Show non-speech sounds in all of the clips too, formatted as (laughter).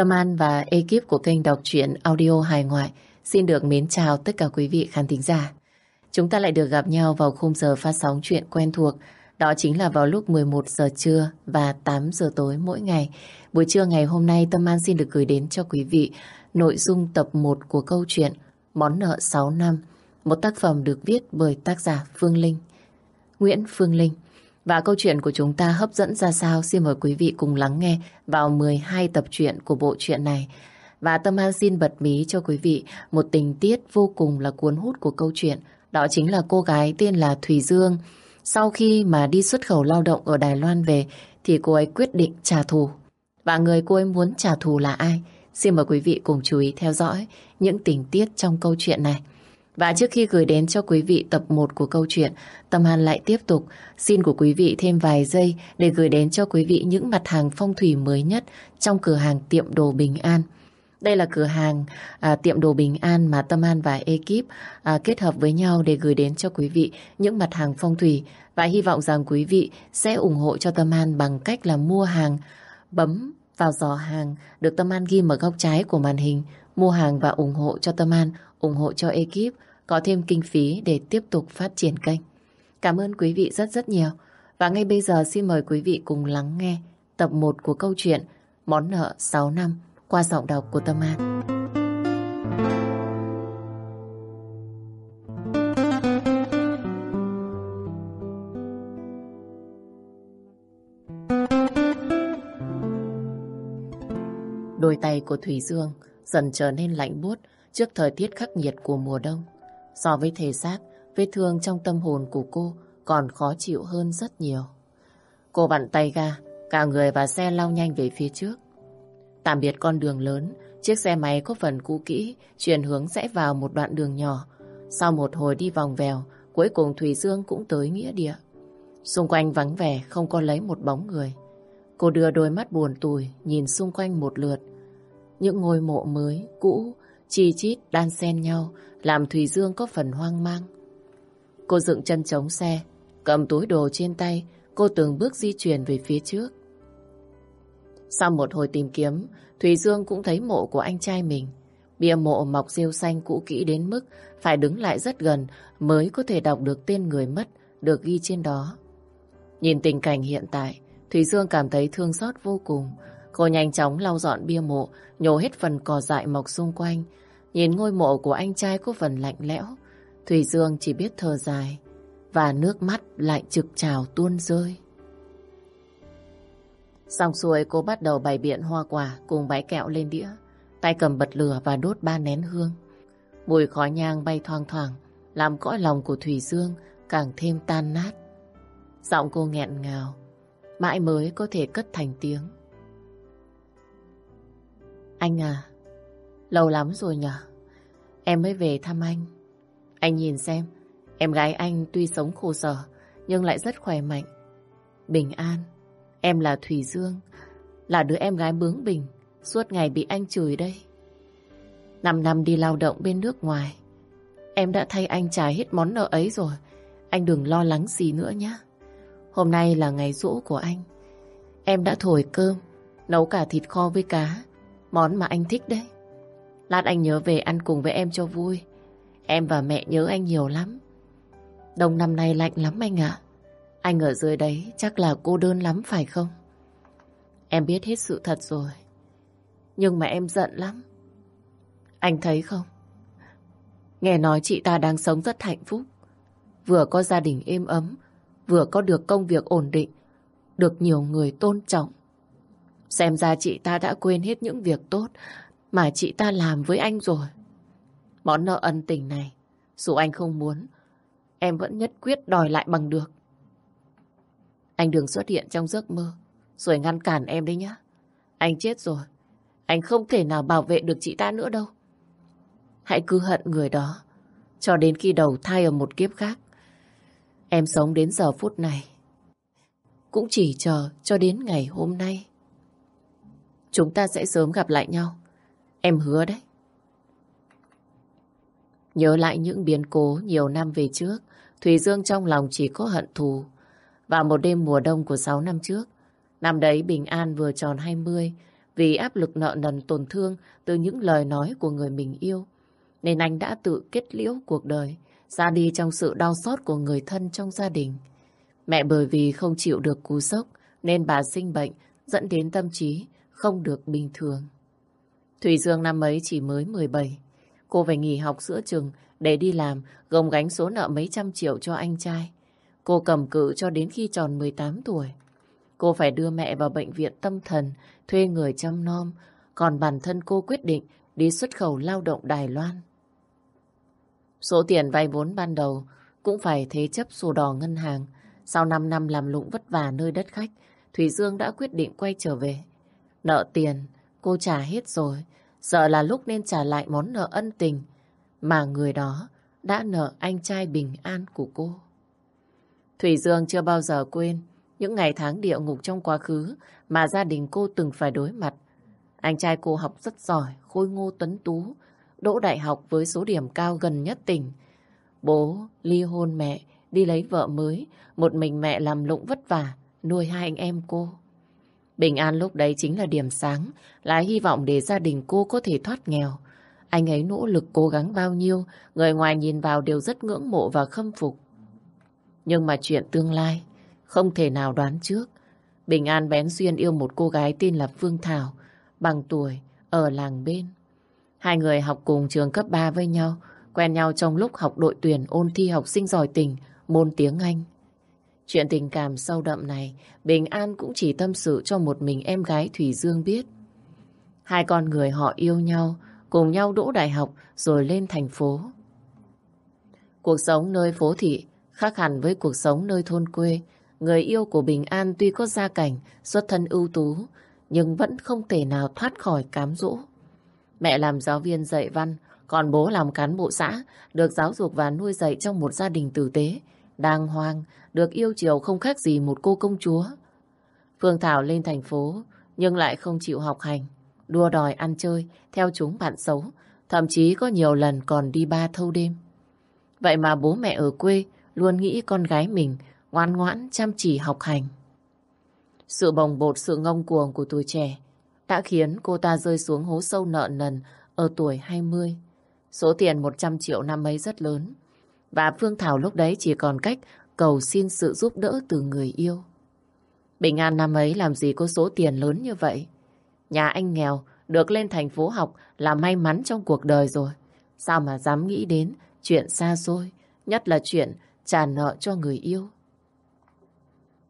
Tâm An và ekip của kênh đọc truyện audio hài ngoại xin được mến chào tất cả quý vị khán thính giả. Chúng ta lại được gặp nhau vào khung giờ phát sóng chuyện quen thuộc, đó chính là vào lúc 11 giờ trưa và 8 giờ tối mỗi ngày. Buổi trưa ngày hôm nay Tâm An xin được gửi đến cho quý vị nội dung tập 1 của câu chuyện Món nợ 6 năm, một tác phẩm được viết bởi tác giả Phương Linh. Nguyễn Phương Linh. Và câu chuyện của chúng ta hấp dẫn ra sao xin mời quý vị cùng lắng nghe vào 12 tập truyện của bộ truyện này. Và Tâm An xin bật mí cho quý vị một tình tiết vô cùng là cuốn hút của câu chuyện. Đó chính là cô gái tên là Thùy Dương. Sau khi mà đi xuất khẩu lao động ở Đài Loan về, thì cô ấy quyết định trả thù. Và người cô ấy muốn trả thù là ai? Xin mời quý vị cùng chú ý theo dõi những tình tiết trong câu chuyện này. Và trước khi gửi đến cho quý vị tập 1 của câu chuyện, Tâm An lại tiếp tục. Xin của quý vị thêm vài giây để gửi đến cho quý vị những mặt hàng phong thủy mới nhất trong cửa hàng tiệm đồ Bình An. Đây là cửa hàng à, tiệm đồ Bình An mà Tâm An và ekip à, kết hợp với nhau để gửi đến cho quý vị những mặt hàng phong thủy. Và hy vọng rằng quý vị sẽ ủng hộ cho Tâm An bằng cách là mua hàng, bấm vào giỏ hàng được Tâm An ghi ở góc trái của màn hình, mua hàng và ủng hộ cho Tâm An, ủng hộ cho ekip có thêm kinh phí để tiếp tục phát triển kênh. Cảm ơn quý vị rất rất nhiều. Và ngay bây giờ xin mời quý vị cùng lắng nghe tập 1 của câu chuyện Món nợ 6 năm qua giọng đọc của Tâm An. Đôi tay của Thủy Dương dần trở nên lạnh buốt trước thời tiết khắc nghiệt của mùa đông. So với thể xác, vết thương trong tâm hồn của cô còn khó chịu hơn rất nhiều. Cô vặn tay ga, cả người và xe lao nhanh về phía trước. Tạm biệt con đường lớn, chiếc xe máy có phần cũ kỹ, chuyển hướng sẽ vào một đoạn đường nhỏ. Sau một hồi đi vòng vèo, cuối cùng Thủy Dương cũng tới nghĩa địa. Xung quanh vắng vẻ, không có lấy một bóng người. Cô đưa đôi mắt buồn tủi, nhìn xung quanh một lượt. Những ngôi mộ mới, cũ, chi chít đan xen nhau, làm Thùy Dương có phần hoang mang. Cô dựng chân chống xe, cầm túi đồ trên tay, cô từng bước di chuyển về phía trước. Sau một hồi tìm kiếm, Thùy Dương cũng thấy mộ của anh trai mình. Bia mộ mọc rêu xanh cũ kỹ đến mức phải đứng lại rất gần mới có thể đọc được tên người mất được ghi trên đó. Nhìn tình cảnh hiện tại, Thùy Dương cảm thấy thương xót vô cùng. Cô nhanh chóng lau dọn bia mộ, nhổ hết phần cỏ dại mọc xung quanh, Nhìn ngôi mộ của anh trai có phần lạnh lẽo, Thủy Dương chỉ biết thở dài và nước mắt lại trực trào tuôn rơi. Xong xuôi cô bắt đầu bày biện hoa quả cùng bãi kẹo lên đĩa, tay cầm bật lửa và đốt ba nén hương. Mùi khói nhang bay thoang thoảng, làm cõi lòng của Thủy Dương càng thêm tan nát. Giọng cô nghẹn ngào, mãi mới có thể cất thành tiếng. Anh à, Lâu lắm rồi nhở? Em mới về thăm anh. Anh nhìn xem, em gái anh tuy sống khổ sở, nhưng lại rất khỏe mạnh. Bình an, em là Thủy Dương, là đứa em gái bướng bỉnh, suốt ngày bị anh chửi đây. Năm năm đi lao động bên nước ngoài, em đã thay anh trả hết món nợ ấy rồi. Anh đừng lo lắng gì nữa nhé. Hôm nay là ngày rỗ của anh. Em đã thổi cơm, nấu cả thịt kho với cá, món mà anh thích đấy. Lát anh nhớ về ăn cùng với em cho vui. Em và mẹ nhớ anh nhiều lắm. Đông năm nay lạnh lắm anh ạ. Anh ở dưới đấy chắc là cô đơn lắm phải không? Em biết hết sự thật rồi. Nhưng mà em giận lắm. Anh thấy không? Nghe nói chị ta đang sống rất hạnh phúc. Vừa có gia đình êm ấm, vừa có được công việc ổn định, được nhiều người tôn trọng. Xem ra chị ta đã quên hết những việc tốt mà chị ta làm với anh rồi. Món nợ ân tình này, dù anh không muốn, em vẫn nhất quyết đòi lại bằng được. Anh đừng xuất hiện trong giấc mơ, rồi ngăn cản em đấy nhá. Anh chết rồi, anh không thể nào bảo vệ được chị ta nữa đâu. Hãy cứ hận người đó, cho đến khi đầu thai ở một kiếp khác. Em sống đến giờ phút này, cũng chỉ chờ cho đến ngày hôm nay. Chúng ta sẽ sớm gặp lại nhau. Em hứa đấy. Nhớ lại những biến cố nhiều năm về trước, Thùy Dương trong lòng chỉ có hận thù. Vào một đêm mùa đông của 6 năm trước, năm đấy Bình An vừa tròn 20, Vì áp lực nợ nần tổn thương từ những lời nói của người mình yêu, nên anh đã tự kết liễu cuộc đời, ra đi trong sự đau xót của người thân trong gia đình. Mẹ bởi vì không chịu được cú sốc, nên bà sinh bệnh, dẫn đến tâm trí không được bình thường. Thủy Dương năm ấy chỉ mới 17. Cô phải nghỉ học giữa trường để đi làm, gồng gánh số nợ mấy trăm triệu cho anh trai. Cô cầm cự cho đến khi tròn 18 tuổi. Cô phải đưa mẹ vào bệnh viện tâm thần, thuê người chăm nom, còn bản thân cô quyết định đi xuất khẩu lao động Đài Loan. Số tiền vay vốn ban đầu cũng phải thế chấp sổ đỏ ngân hàng. Sau 5 năm làm lụng vất vả nơi đất khách, Thủy Dương đã quyết định quay trở về. Nợ tiền, cô trả hết rồi. Sợ là lúc nên trả lại món nợ ân tình mà người đó đã nợ anh trai bình an của cô. Thủy Dương chưa bao giờ quên những ngày tháng địa ngục trong quá khứ mà gia đình cô từng phải đối mặt. Anh trai cô học rất giỏi, khôi ngô tuấn tú, đỗ đại học với số điểm cao gần nhất tỉnh. Bố ly hôn mẹ, đi lấy vợ mới, một mình mẹ làm lụng vất vả, nuôi hai anh em cô. Bình an lúc đấy chính là điểm sáng, là hy vọng để gia đình cô có thể thoát nghèo. Anh ấy nỗ lực cố gắng bao nhiêu, người ngoài nhìn vào đều rất ngưỡng mộ và khâm phục. Nhưng mà chuyện tương lai, không thể nào đoán trước. Bình An bén duyên yêu một cô gái tên là Phương Thảo, bằng tuổi, ở làng bên. Hai người học cùng trường cấp 3 với nhau, quen nhau trong lúc học đội tuyển ôn thi học sinh giỏi tình, môn tiếng Anh. Chuyện tình cảm sâu đậm này, Bình An cũng chỉ tâm sự cho một mình em gái Thủy Dương biết. Hai con người họ yêu nhau, cùng nhau đỗ đại học rồi lên thành phố. Cuộc sống nơi phố thị khác hẳn với cuộc sống nơi thôn quê. Người yêu của Bình An tuy có gia cảnh, xuất thân ưu tú, nhưng vẫn không thể nào thoát khỏi cám dỗ. Mẹ làm giáo viên dạy văn, còn bố làm cán bộ xã, được giáo dục và nuôi dạy trong một gia đình tử tế, đàng hoàng, được yêu chiều không khác gì một cô công chúa. Phương Thảo lên thành phố, nhưng lại không chịu học hành, đua đòi ăn chơi, theo chúng bạn xấu, thậm chí có nhiều lần còn đi ba thâu đêm. Vậy mà bố mẹ ở quê luôn nghĩ con gái mình ngoan ngoãn chăm chỉ học hành. Sự bồng bột, sự ngông cuồng của tuổi trẻ đã khiến cô ta rơi xuống hố sâu nợ nần ở tuổi 20. Số tiền 100 triệu năm ấy rất lớn. Và Phương Thảo lúc đấy chỉ còn cách cầu xin sự giúp đỡ từ người yêu. Bình An năm ấy làm gì có số tiền lớn như vậy? Nhà anh nghèo, được lên thành phố học là may mắn trong cuộc đời rồi. Sao mà dám nghĩ đến chuyện xa xôi, nhất là chuyện trả nợ cho người yêu.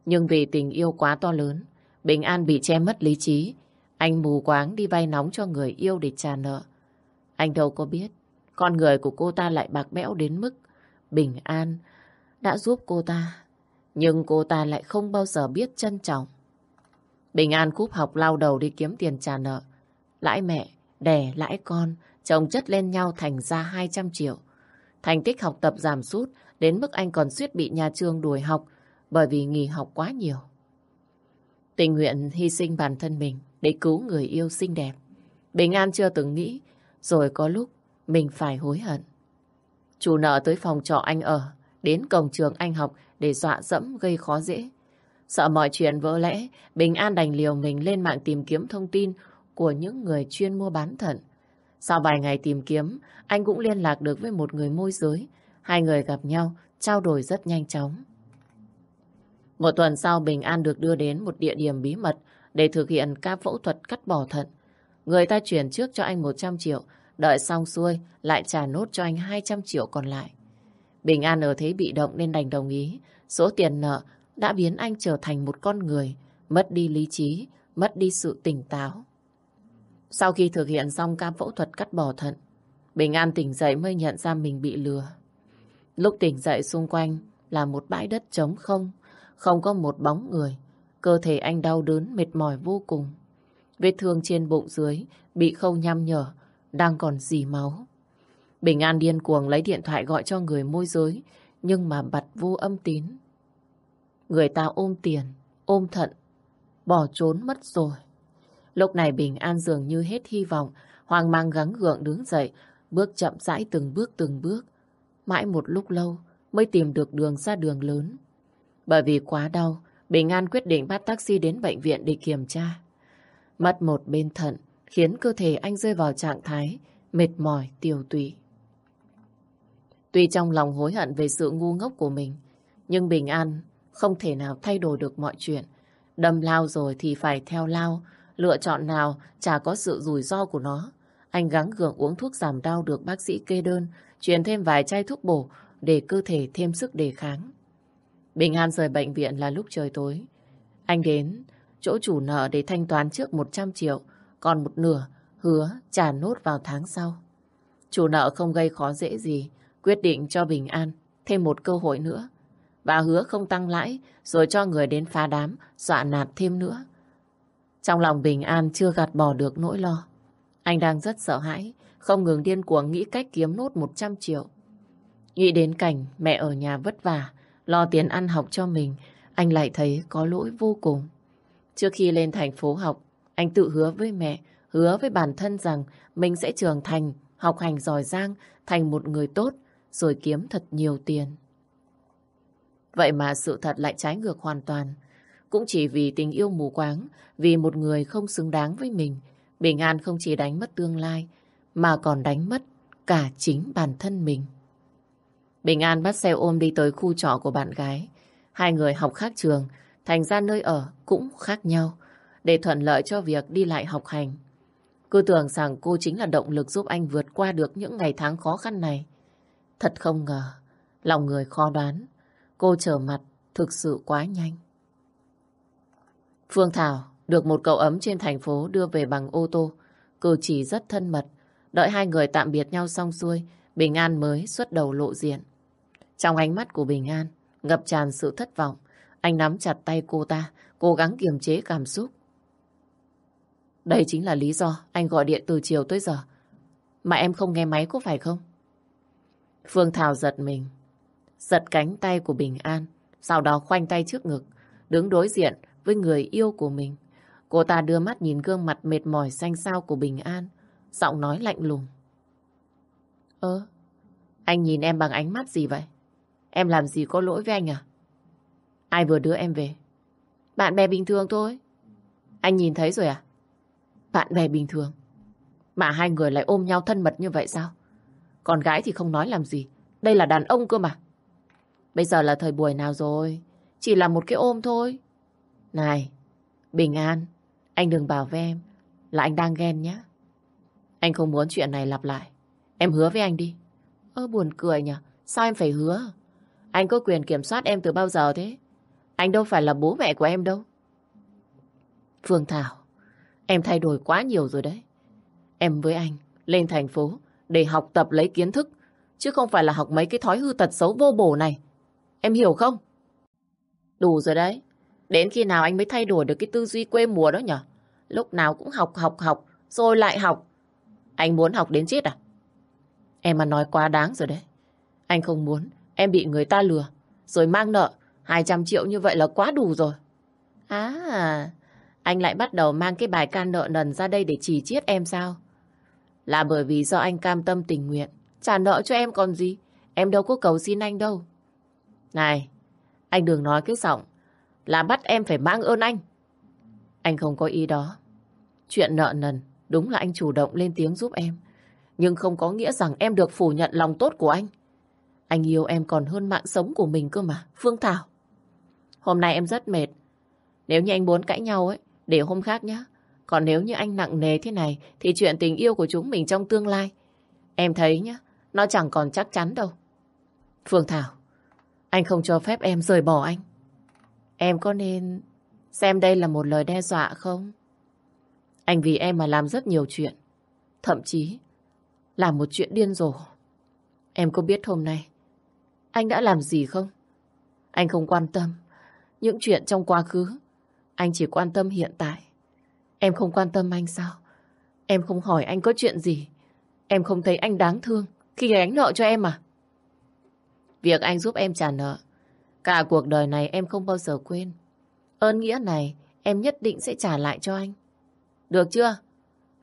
Nhưng vì tình yêu quá to lớn, Bình An bị che mất lý trí. Anh mù quáng đi vay nóng cho người yêu để trả nợ. Anh đâu có biết, con người của cô ta lại bạc bẽo đến mức Bình An đã giúp cô ta. Nhưng cô ta lại không bao giờ biết trân trọng. Bình An cúp học lao đầu đi kiếm tiền trả nợ. Lãi mẹ, đẻ, lãi con, chồng chất lên nhau thành ra 200 triệu. Thành tích học tập giảm sút đến mức anh còn suýt bị nhà trường đuổi học bởi vì nghỉ học quá nhiều. Tình nguyện hy sinh bản thân mình để cứu người yêu xinh đẹp. Bình An chưa từng nghĩ, rồi có lúc mình phải hối hận. Chủ nợ tới phòng trọ anh ở, đến cổng trường anh học để dọa dẫm gây khó dễ. Sợ mọi chuyện vỡ lẽ, Bình An đành liều mình lên mạng tìm kiếm thông tin của những người chuyên mua bán thận. Sau vài ngày tìm kiếm, anh cũng liên lạc được với một người môi giới. Hai người gặp nhau, trao đổi rất nhanh chóng. Một tuần sau Bình An được đưa đến một địa điểm bí mật để thực hiện ca phẫu thuật cắt bỏ thận. Người ta chuyển trước cho anh 100 triệu, đợi xong xuôi lại trả nốt cho anh 200 triệu còn lại. Bình An ở thế bị động nên đành đồng ý. Số tiền nợ đã biến anh trở thành một con người, mất đi lý trí, mất đi sự tỉnh táo. Sau khi thực hiện xong ca phẫu thuật cắt bỏ thận, Bình An tỉnh dậy mới nhận ra mình bị lừa. Lúc tỉnh dậy xung quanh là một bãi đất trống không, không có một bóng người. Cơ thể anh đau đớn, mệt mỏi vô cùng. Vết thương trên bụng dưới bị khâu nhăm nhở, đang còn dì máu. Bình An điên cuồng lấy điện thoại gọi cho người môi giới, nhưng mà bật vô âm tín. Người ta ôm tiền, ôm thận, bỏ trốn mất rồi. Lúc này Bình An dường như hết hy vọng, hoang mang gắng gượng đứng dậy, bước chậm rãi từng bước từng bước. Mãi một lúc lâu mới tìm được đường ra đường lớn. Bởi vì quá đau, Bình An quyết định bắt taxi đến bệnh viện để kiểm tra. Mất một bên thận khiến cơ thể anh rơi vào trạng thái mệt mỏi, tiêu tụy. Tuy trong lòng hối hận về sự ngu ngốc của mình, nhưng Bình An không thể nào thay đổi được mọi chuyện. Đâm lao rồi thì phải theo lao, lựa chọn nào chả có sự rủi ro của nó. Anh gắng gượng uống thuốc giảm đau được bác sĩ kê đơn, truyền thêm vài chai thuốc bổ để cơ thể thêm sức đề kháng. Bình An rời bệnh viện là lúc trời tối. Anh đến chỗ chủ nợ để thanh toán trước 100 triệu, còn một nửa hứa trả nốt vào tháng sau. Chủ nợ không gây khó dễ gì, quyết định cho Bình An thêm một cơ hội nữa. Và hứa không tăng lãi rồi cho người đến phá đám, dọa nạt thêm nữa. Trong lòng Bình An chưa gạt bỏ được nỗi lo. Anh đang rất sợ hãi, không ngừng điên cuồng nghĩ cách kiếm nốt 100 triệu. Nghĩ đến cảnh mẹ ở nhà vất vả, lo tiền ăn học cho mình, anh lại thấy có lỗi vô cùng. Trước khi lên thành phố học, anh tự hứa với mẹ, hứa với bản thân rằng mình sẽ trưởng thành, học hành giỏi giang, thành một người tốt, rồi kiếm thật nhiều tiền. Vậy mà sự thật lại trái ngược hoàn toàn. Cũng chỉ vì tình yêu mù quáng, vì một người không xứng đáng với mình, Bình An không chỉ đánh mất tương lai, mà còn đánh mất cả chính bản thân mình. Bình An bắt xe ôm đi tới khu trọ của bạn gái. Hai người học khác trường, thành ra nơi ở cũng khác nhau, để thuận lợi cho việc đi lại học hành. Cứ tưởng rằng cô chính là động lực giúp anh vượt qua được những ngày tháng khó khăn này. Thật không ngờ, lòng người khó đoán, cô trở mặt thực sự quá nhanh. Phương Thảo được một cậu ấm trên thành phố đưa về bằng ô tô, cử chỉ rất thân mật. Đợi hai người tạm biệt nhau xong xuôi, Bình An mới xuất đầu lộ diện. Trong ánh mắt của Bình An, ngập tràn sự thất vọng. Anh nắm chặt tay cô ta, cố gắng kiềm chế cảm xúc. Đây chính là lý do anh gọi điện từ chiều tới giờ. Mà em không nghe máy có phải không? Phương Thảo giật mình. Giật cánh tay của Bình An. Sau đó khoanh tay trước ngực. Đứng đối diện với người yêu của mình. Cô ta đưa mắt nhìn gương mặt mệt mỏi xanh xao của Bình An. Giọng nói lạnh lùng. Ơ, anh nhìn em bằng ánh mắt gì vậy? Em làm gì có lỗi với anh à? Ai vừa đưa em về? Bạn bè bình thường thôi. Anh nhìn thấy rồi à? Bạn bè bình thường. Mà hai người lại ôm nhau thân mật như vậy sao? Con gái thì không nói làm gì. Đây là đàn ông cơ mà. Bây giờ là thời buổi nào rồi? Chỉ là một cái ôm thôi. Này, bình an. Anh đừng bảo với em là anh đang ghen nhé. Anh không muốn chuyện này lặp lại. Em hứa với anh đi. Ơ buồn cười nhỉ. Sao em phải hứa? Anh có quyền kiểm soát em từ bao giờ thế? Anh đâu phải là bố mẹ của em đâu. Phương Thảo, em thay đổi quá nhiều rồi đấy. Em với anh lên thành phố để học tập lấy kiến thức, chứ không phải là học mấy cái thói hư tật xấu vô bổ này. Em hiểu không? Đủ rồi đấy. Đến khi nào anh mới thay đổi được cái tư duy quê mùa đó nhở? Lúc nào cũng học học học, rồi lại học. Anh muốn học đến chết à? Em mà nói quá đáng rồi đấy. Anh không muốn em bị người ta lừa, rồi mang nợ 200 triệu như vậy là quá đủ rồi. À, anh lại bắt đầu mang cái bài can nợ nần ra đây để chỉ chiết em sao? Là bởi vì do anh cam tâm tình nguyện, trả nợ cho em còn gì. Em đâu có cầu xin anh đâu. Này, anh đừng nói cái giọng là bắt em phải mang ơn anh. Anh không có ý đó. Chuyện nợ nần, đúng là anh chủ động lên tiếng giúp em. Nhưng không có nghĩa rằng em được phủ nhận lòng tốt của anh. Anh yêu em còn hơn mạng sống của mình cơ mà, Phương Thảo. Hôm nay em rất mệt. Nếu như anh muốn cãi nhau ấy, để hôm khác nhé. Còn nếu như anh nặng nề thế này, thì chuyện tình yêu của chúng mình trong tương lai, em thấy nhá, nó chẳng còn chắc chắn đâu. Phương Thảo, anh không cho phép em rời bỏ anh. Em có nên xem đây là một lời đe dọa không? Anh vì em mà làm rất nhiều chuyện. Thậm chí là một chuyện điên rồ. Em có biết hôm nay anh đã làm gì không? Anh không quan tâm những chuyện trong quá khứ. Anh chỉ quan tâm hiện tại. Em không quan tâm anh sao? Em không hỏi anh có chuyện gì. Em không thấy anh đáng thương khi gánh nợ cho em à? Việc anh giúp em trả nợ, cả cuộc đời này em không bao giờ quên. Ơn nghĩa này em nhất định sẽ trả lại cho anh. Được chưa?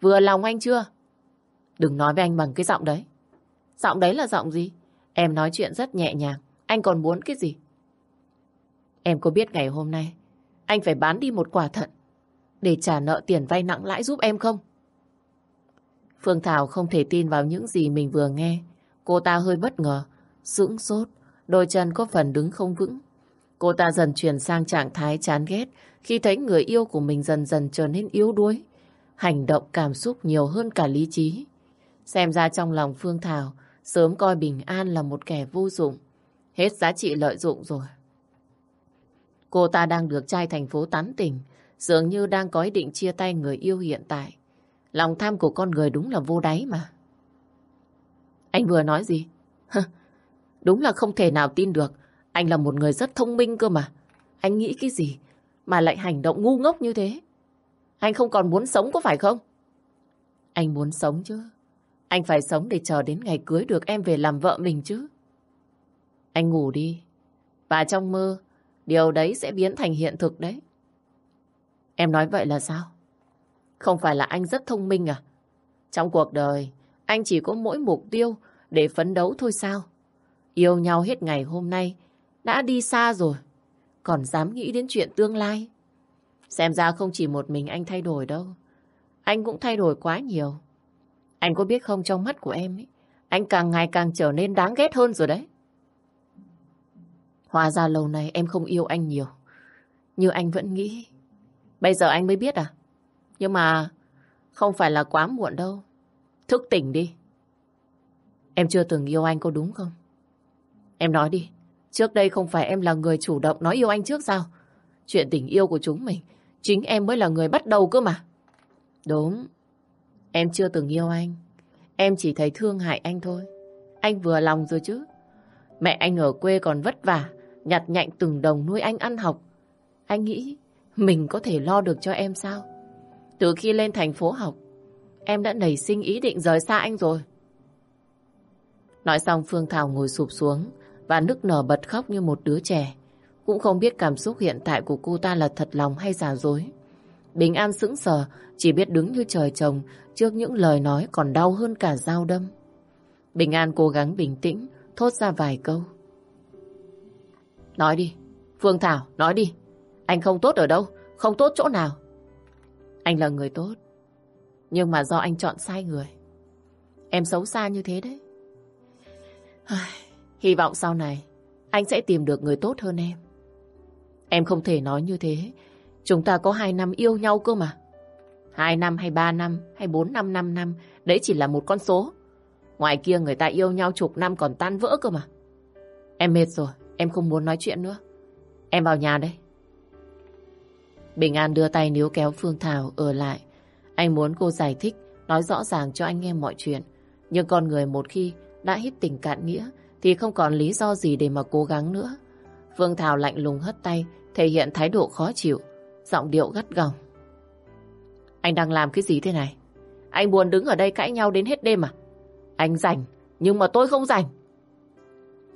Vừa lòng anh chưa? Đừng nói với anh bằng cái giọng đấy. Giọng đấy là giọng gì? Em nói chuyện rất nhẹ nhàng. Anh còn muốn cái gì? Em có biết ngày hôm nay anh phải bán đi một quả thận để trả nợ tiền vay nặng lãi giúp em không? Phương Thảo không thể tin vào những gì mình vừa nghe. Cô ta hơi bất ngờ, sững sốt, đôi chân có phần đứng không vững. Cô ta dần chuyển sang trạng thái chán ghét khi thấy người yêu của mình dần dần trở nên yếu đuối. Hành động cảm xúc nhiều hơn cả lý trí. Xem ra trong lòng Phương Thảo sớm coi Bình An là một kẻ vô dụng. Hết giá trị lợi dụng rồi. Cô ta đang được trai thành phố tán tỉnh, dường như đang có ý định chia tay người yêu hiện tại. Lòng tham của con người đúng là vô đáy mà. Anh vừa nói gì? (laughs) đúng là không thể nào tin được. Anh là một người rất thông minh cơ mà. Anh nghĩ cái gì mà lại hành động ngu ngốc như thế? Anh không còn muốn sống có phải không? Anh muốn sống chứ. Anh phải sống để chờ đến ngày cưới được em về làm vợ mình chứ. Anh ngủ đi. Và trong mơ, điều đấy sẽ biến thành hiện thực đấy. Em nói vậy là sao? Không phải là anh rất thông minh à? Trong cuộc đời, anh chỉ có mỗi mục tiêu để phấn đấu thôi sao? Yêu nhau hết ngày hôm nay, đã đi xa rồi, còn dám nghĩ đến chuyện tương lai. Xem ra không chỉ một mình anh thay đổi đâu. Anh cũng thay đổi quá nhiều. Anh có biết không trong mắt của em ấy, anh càng ngày càng trở nên đáng ghét hơn rồi đấy. Hóa ra lâu nay em không yêu anh nhiều. Như anh vẫn nghĩ. Bây giờ anh mới biết à? Nhưng mà không phải là quá muộn đâu. Thức tỉnh đi. Em chưa từng yêu anh có đúng không? Em nói đi. Trước đây không phải em là người chủ động nói yêu anh trước sao? Chuyện tình yêu của chúng mình, chính em mới là người bắt đầu cơ mà. Đúng. Em chưa từng yêu anh. Em chỉ thấy thương hại anh thôi. Anh vừa lòng rồi chứ. Mẹ anh ở quê còn vất vả, nhặt nhạnh từng đồng nuôi anh ăn học. Anh nghĩ mình có thể lo được cho em sao? Từ khi lên thành phố học, em đã nảy sinh ý định rời xa anh rồi. Nói xong Phương Thảo ngồi sụp xuống và nức nở bật khóc như một đứa trẻ. Cũng không biết cảm xúc hiện tại của cô ta là thật lòng hay giả dối. Bình An sững sờ, chỉ biết đứng như trời trồng trước những lời nói còn đau hơn cả dao đâm. Bình An cố gắng bình tĩnh, thốt ra vài câu. Nói đi, Phương Thảo, nói đi. Anh không tốt ở đâu, không tốt chỗ nào. Anh là người tốt, nhưng mà do anh chọn sai người. Em xấu xa như thế đấy. Hy vọng sau này anh sẽ tìm được người tốt hơn em. Em không thể nói như thế. Chúng ta có hai năm yêu nhau cơ mà. Hai năm hay ba năm hay bốn năm năm năm đấy chỉ là một con số. Ngoài kia người ta yêu nhau chục năm còn tan vỡ cơ mà. Em mệt rồi, em không muốn nói chuyện nữa. Em vào nhà đây. Bình An đưa tay níu kéo Phương Thảo ở lại. Anh muốn cô giải thích, nói rõ ràng cho anh nghe mọi chuyện. Nhưng con người một khi đã hết tình cạn nghĩa thì không còn lý do gì để mà cố gắng nữa. Phương Thảo lạnh lùng hất tay, thể hiện thái độ khó chịu, giọng điệu gắt gỏng. Anh đang làm cái gì thế này? Anh buồn đứng ở đây cãi nhau đến hết đêm à? Anh rảnh, nhưng mà tôi không rảnh.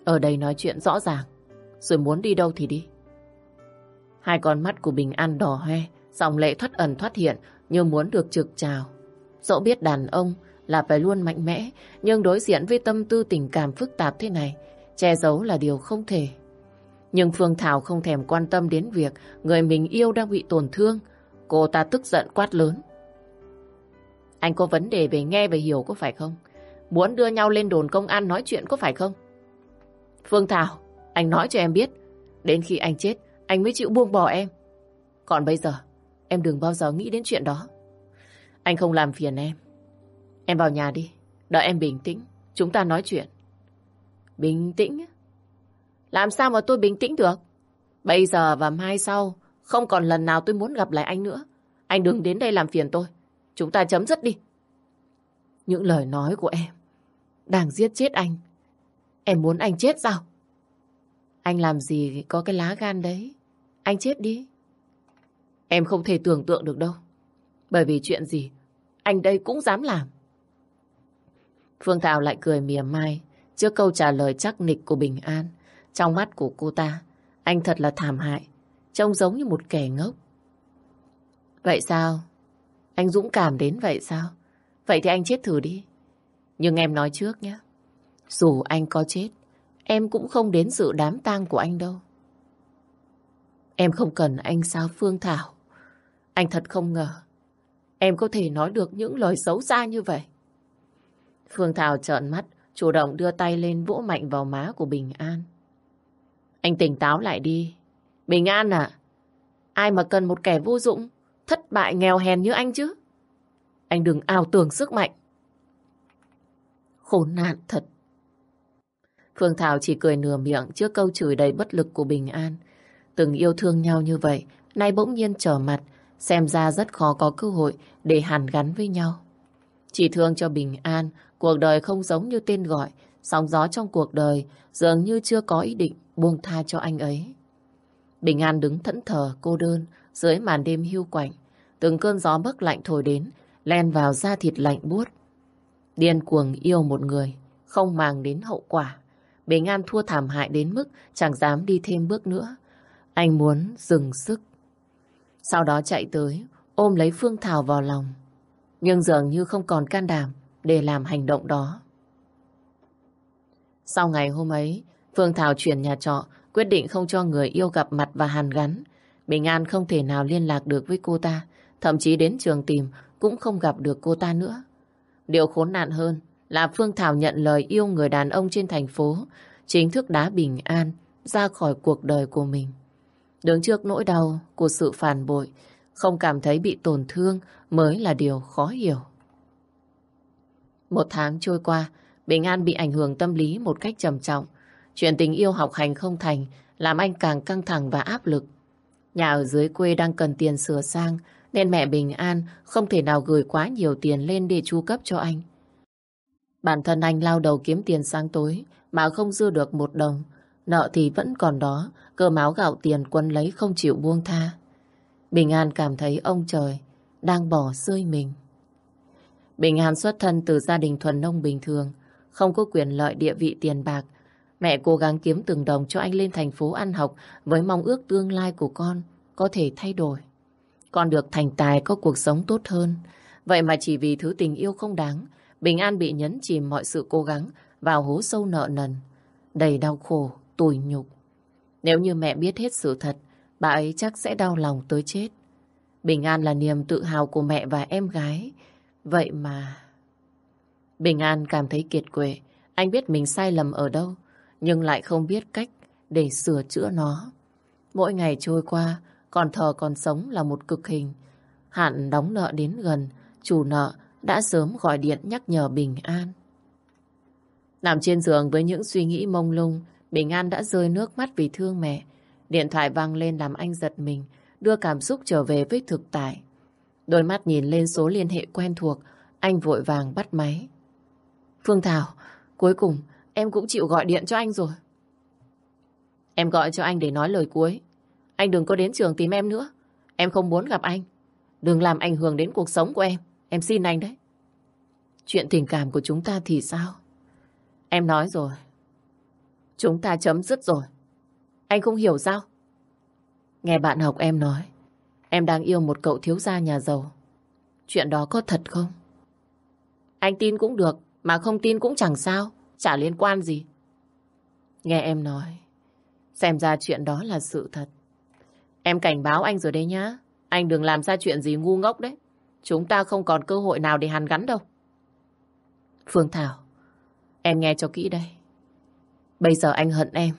Ở đây nói chuyện rõ ràng, rồi muốn đi đâu thì đi. Hai con mắt của Bình An đỏ hoe, dòng lệ thoát ẩn thoát hiện như muốn được trực trào. Dẫu biết đàn ông là phải luôn mạnh mẽ, nhưng đối diện với tâm tư tình cảm phức tạp thế này, che giấu là điều không thể. Nhưng Phương Thảo không thèm quan tâm đến việc người mình yêu đang bị tổn thương. Cô ta tức giận quát lớn. Anh có vấn đề về nghe và hiểu có phải không? Muốn đưa nhau lên đồn công an nói chuyện có phải không? Phương Thảo, anh nói cho em biết. Đến khi anh chết, anh mới chịu buông bỏ em. Còn bây giờ, em đừng bao giờ nghĩ đến chuyện đó. Anh không làm phiền em. Em vào nhà đi, đợi em bình tĩnh, chúng ta nói chuyện. Bình tĩnh? Làm sao mà tôi bình tĩnh được? Bây giờ và mai sau, không còn lần nào tôi muốn gặp lại anh nữa. Anh đừng đến đây làm phiền tôi. Chúng ta chấm dứt đi. Những lời nói của em đang giết chết anh. Em muốn anh chết sao? Anh làm gì có cái lá gan đấy. Anh chết đi. Em không thể tưởng tượng được đâu. Bởi vì chuyện gì, anh đây cũng dám làm. Phương Thảo lại cười mỉa mai trước câu trả lời chắc nịch của Bình An. Trong mắt của cô ta, anh thật là thảm hại, trông giống như một kẻ ngốc. Vậy sao? Anh dũng cảm đến vậy sao? Vậy thì anh chết thử đi. Nhưng em nói trước nhé. Dù anh có chết, em cũng không đến dự đám tang của anh đâu. Em không cần anh sao Phương Thảo. Anh thật không ngờ em có thể nói được những lời xấu xa như vậy. Phương Thảo trợn mắt, chủ động đưa tay lên vỗ mạnh vào má của Bình An. Anh tỉnh táo lại đi. Bình An à, ai mà cần một kẻ vô dụng, thất bại nghèo hèn như anh chứ? Anh đừng ảo tưởng sức mạnh. Khốn nạn thật. Phương Thảo chỉ cười nửa miệng trước câu chửi đầy bất lực của Bình An. Từng yêu thương nhau như vậy, nay bỗng nhiên trở mặt, xem ra rất khó có cơ hội để hàn gắn với nhau. Chỉ thương cho Bình An, cuộc đời không giống như tên gọi, sóng gió trong cuộc đời dường như chưa có ý định buông tha cho anh ấy. Bình An đứng thẫn thờ, cô đơn, dưới màn đêm hưu quạnh. Từng cơn gió bấc lạnh thổi đến, len vào da thịt lạnh buốt. Điên cuồng yêu một người, không màng đến hậu quả. Bình An thua thảm hại đến mức chẳng dám đi thêm bước nữa. Anh muốn dừng sức. Sau đó chạy tới, ôm lấy Phương Thảo vào lòng. Nhưng dường như không còn can đảm để làm hành động đó. Sau ngày hôm ấy, Phương Thảo chuyển nhà trọ, quyết định không cho người yêu gặp mặt và hàn gắn. Bình An không thể nào liên lạc được với cô ta, thậm chí đến trường tìm cũng không gặp được cô ta nữa. Điều khốn nạn hơn là Phương Thảo nhận lời yêu người đàn ông trên thành phố, chính thức đá Bình An ra khỏi cuộc đời của mình. Đứng trước nỗi đau của sự phản bội, không cảm thấy bị tổn thương mới là điều khó hiểu. Một tháng trôi qua, Bình An bị ảnh hưởng tâm lý một cách trầm trọng. Chuyện tình yêu học hành không thành làm anh càng căng thẳng và áp lực. Nhà ở dưới quê đang cần tiền sửa sang nên mẹ Bình An không thể nào gửi quá nhiều tiền lên để chu cấp cho anh. Bản thân anh lao đầu kiếm tiền sáng tối mà không dư được một đồng. Nợ thì vẫn còn đó, cơ máu gạo tiền quân lấy không chịu buông tha. Bình An cảm thấy ông trời đang bỏ rơi mình. Bình An xuất thân từ gia đình thuần nông bình thường, không có quyền lợi địa vị tiền bạc. Mẹ cố gắng kiếm từng đồng cho anh lên thành phố ăn học với mong ước tương lai của con có thể thay đổi. Con được thành tài có cuộc sống tốt hơn. Vậy mà chỉ vì thứ tình yêu không đáng, Bình An bị nhấn chìm mọi sự cố gắng vào hố sâu nợ nần. Đầy đau khổ, tủi nhục. Nếu như mẹ biết hết sự thật, bà ấy chắc sẽ đau lòng tới chết. Bình An là niềm tự hào của mẹ và em gái. Vậy mà... Bình An cảm thấy kiệt quệ. Anh biết mình sai lầm ở đâu, nhưng lại không biết cách để sửa chữa nó. Mỗi ngày trôi qua, còn thờ còn sống là một cực hình. Hạn đóng nợ đến gần, chủ nợ đã sớm gọi điện nhắc nhở Bình An. Nằm trên giường với những suy nghĩ mông lung, Bình An đã rơi nước mắt vì thương mẹ. Điện thoại vang lên làm anh giật mình, đưa cảm xúc trở về với thực tại. Đôi mắt nhìn lên số liên hệ quen thuộc, anh vội vàng bắt máy. Phương Thảo, cuối cùng em cũng chịu gọi điện cho anh rồi. Em gọi cho anh để nói lời cuối. Anh đừng có đến trường tìm em nữa. Em không muốn gặp anh. Đừng làm ảnh hưởng đến cuộc sống của em. Em xin anh đấy. Chuyện tình cảm của chúng ta thì sao? Em nói rồi. Chúng ta chấm dứt rồi. Anh không hiểu sao? Nghe bạn học em nói, em đang yêu một cậu thiếu gia nhà giàu. Chuyện đó có thật không? Anh tin cũng được, mà không tin cũng chẳng sao. Chả liên quan gì. Nghe em nói, xem ra chuyện đó là sự thật. Em cảnh báo anh rồi đấy nhá. Anh đừng làm ra chuyện gì ngu ngốc đấy. Chúng ta không còn cơ hội nào để hàn gắn đâu. Phương Thảo, em nghe cho kỹ đây. Bây giờ anh hận em.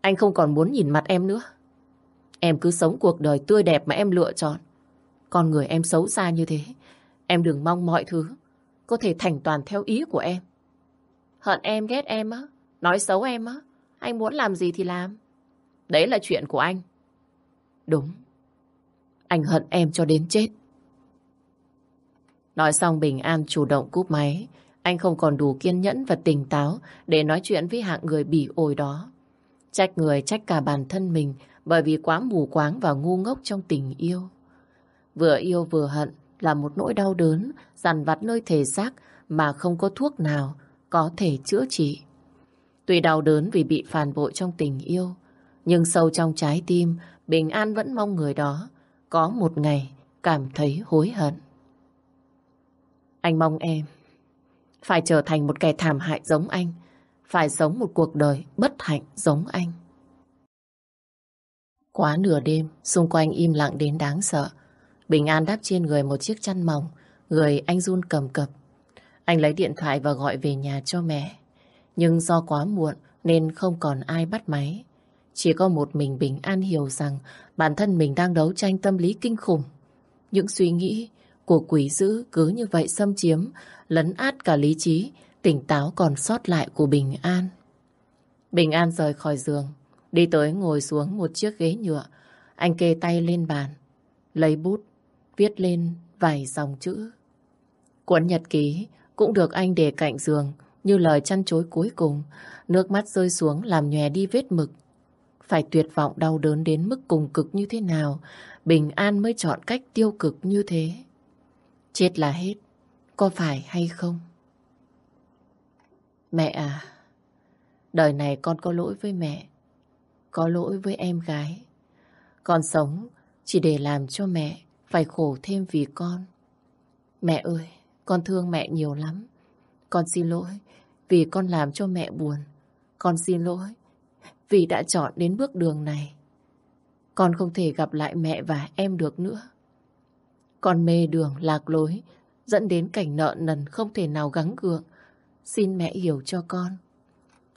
Anh không còn muốn nhìn mặt em nữa. Em cứ sống cuộc đời tươi đẹp mà em lựa chọn. Con người em xấu xa như thế. Em đừng mong mọi thứ có thể thành toàn theo ý của em. Hận em, ghét em á, nói xấu em á. Anh muốn làm gì thì làm. Đấy là chuyện của anh. Đúng. Anh hận em cho đến chết. Nói xong Bình An chủ động cúp máy. Anh không còn đủ kiên nhẫn và tỉnh táo để nói chuyện với hạng người bỉ ổi đó. Trách người trách cả bản thân mình bởi vì quá mù quáng và ngu ngốc trong tình yêu. Vừa yêu vừa hận là một nỗi đau đớn dằn vặt nơi thể xác mà không có thuốc nào có thể chữa trị. Tuy đau đớn vì bị phản bội trong tình yêu, nhưng sâu trong trái tim, Bình An vẫn mong người đó có một ngày cảm thấy hối hận. Anh mong em phải trở thành một kẻ thảm hại giống anh, phải sống một cuộc đời bất hạnh giống anh. Quá nửa đêm, xung quanh im lặng đến đáng sợ. Bình An đáp trên người một chiếc chăn mỏng, người anh run cầm cập. Anh lấy điện thoại và gọi về nhà cho mẹ. Nhưng do quá muộn nên không còn ai bắt máy. Chỉ có một mình Bình An hiểu rằng bản thân mình đang đấu tranh tâm lý kinh khủng. Những suy nghĩ của quỷ dữ cứ như vậy xâm chiếm, lấn át cả lý trí, tỉnh táo còn sót lại của Bình An. Bình An rời khỏi giường, đi tới ngồi xuống một chiếc ghế nhựa. Anh kê tay lên bàn, lấy bút, viết lên vài dòng chữ. Cuốn nhật ký cũng được anh để cạnh giường như lời chăn chối cuối cùng. Nước mắt rơi xuống làm nhòe đi vết mực. Phải tuyệt vọng đau đớn đến mức cùng cực như thế nào, Bình An mới chọn cách tiêu cực như thế. Chết là hết, có phải hay không? Mẹ à, đời này con có lỗi với mẹ, có lỗi với em gái. Con sống chỉ để làm cho mẹ phải khổ thêm vì con. Mẹ ơi, con thương mẹ nhiều lắm. Con xin lỗi vì con làm cho mẹ buồn. Con xin lỗi vì đã chọn đến bước đường này. Con không thể gặp lại mẹ và em được nữa. Con mê đường lạc lối, dẫn đến cảnh nợ nần không thể nào gắng gượng. Xin mẹ hiểu cho con.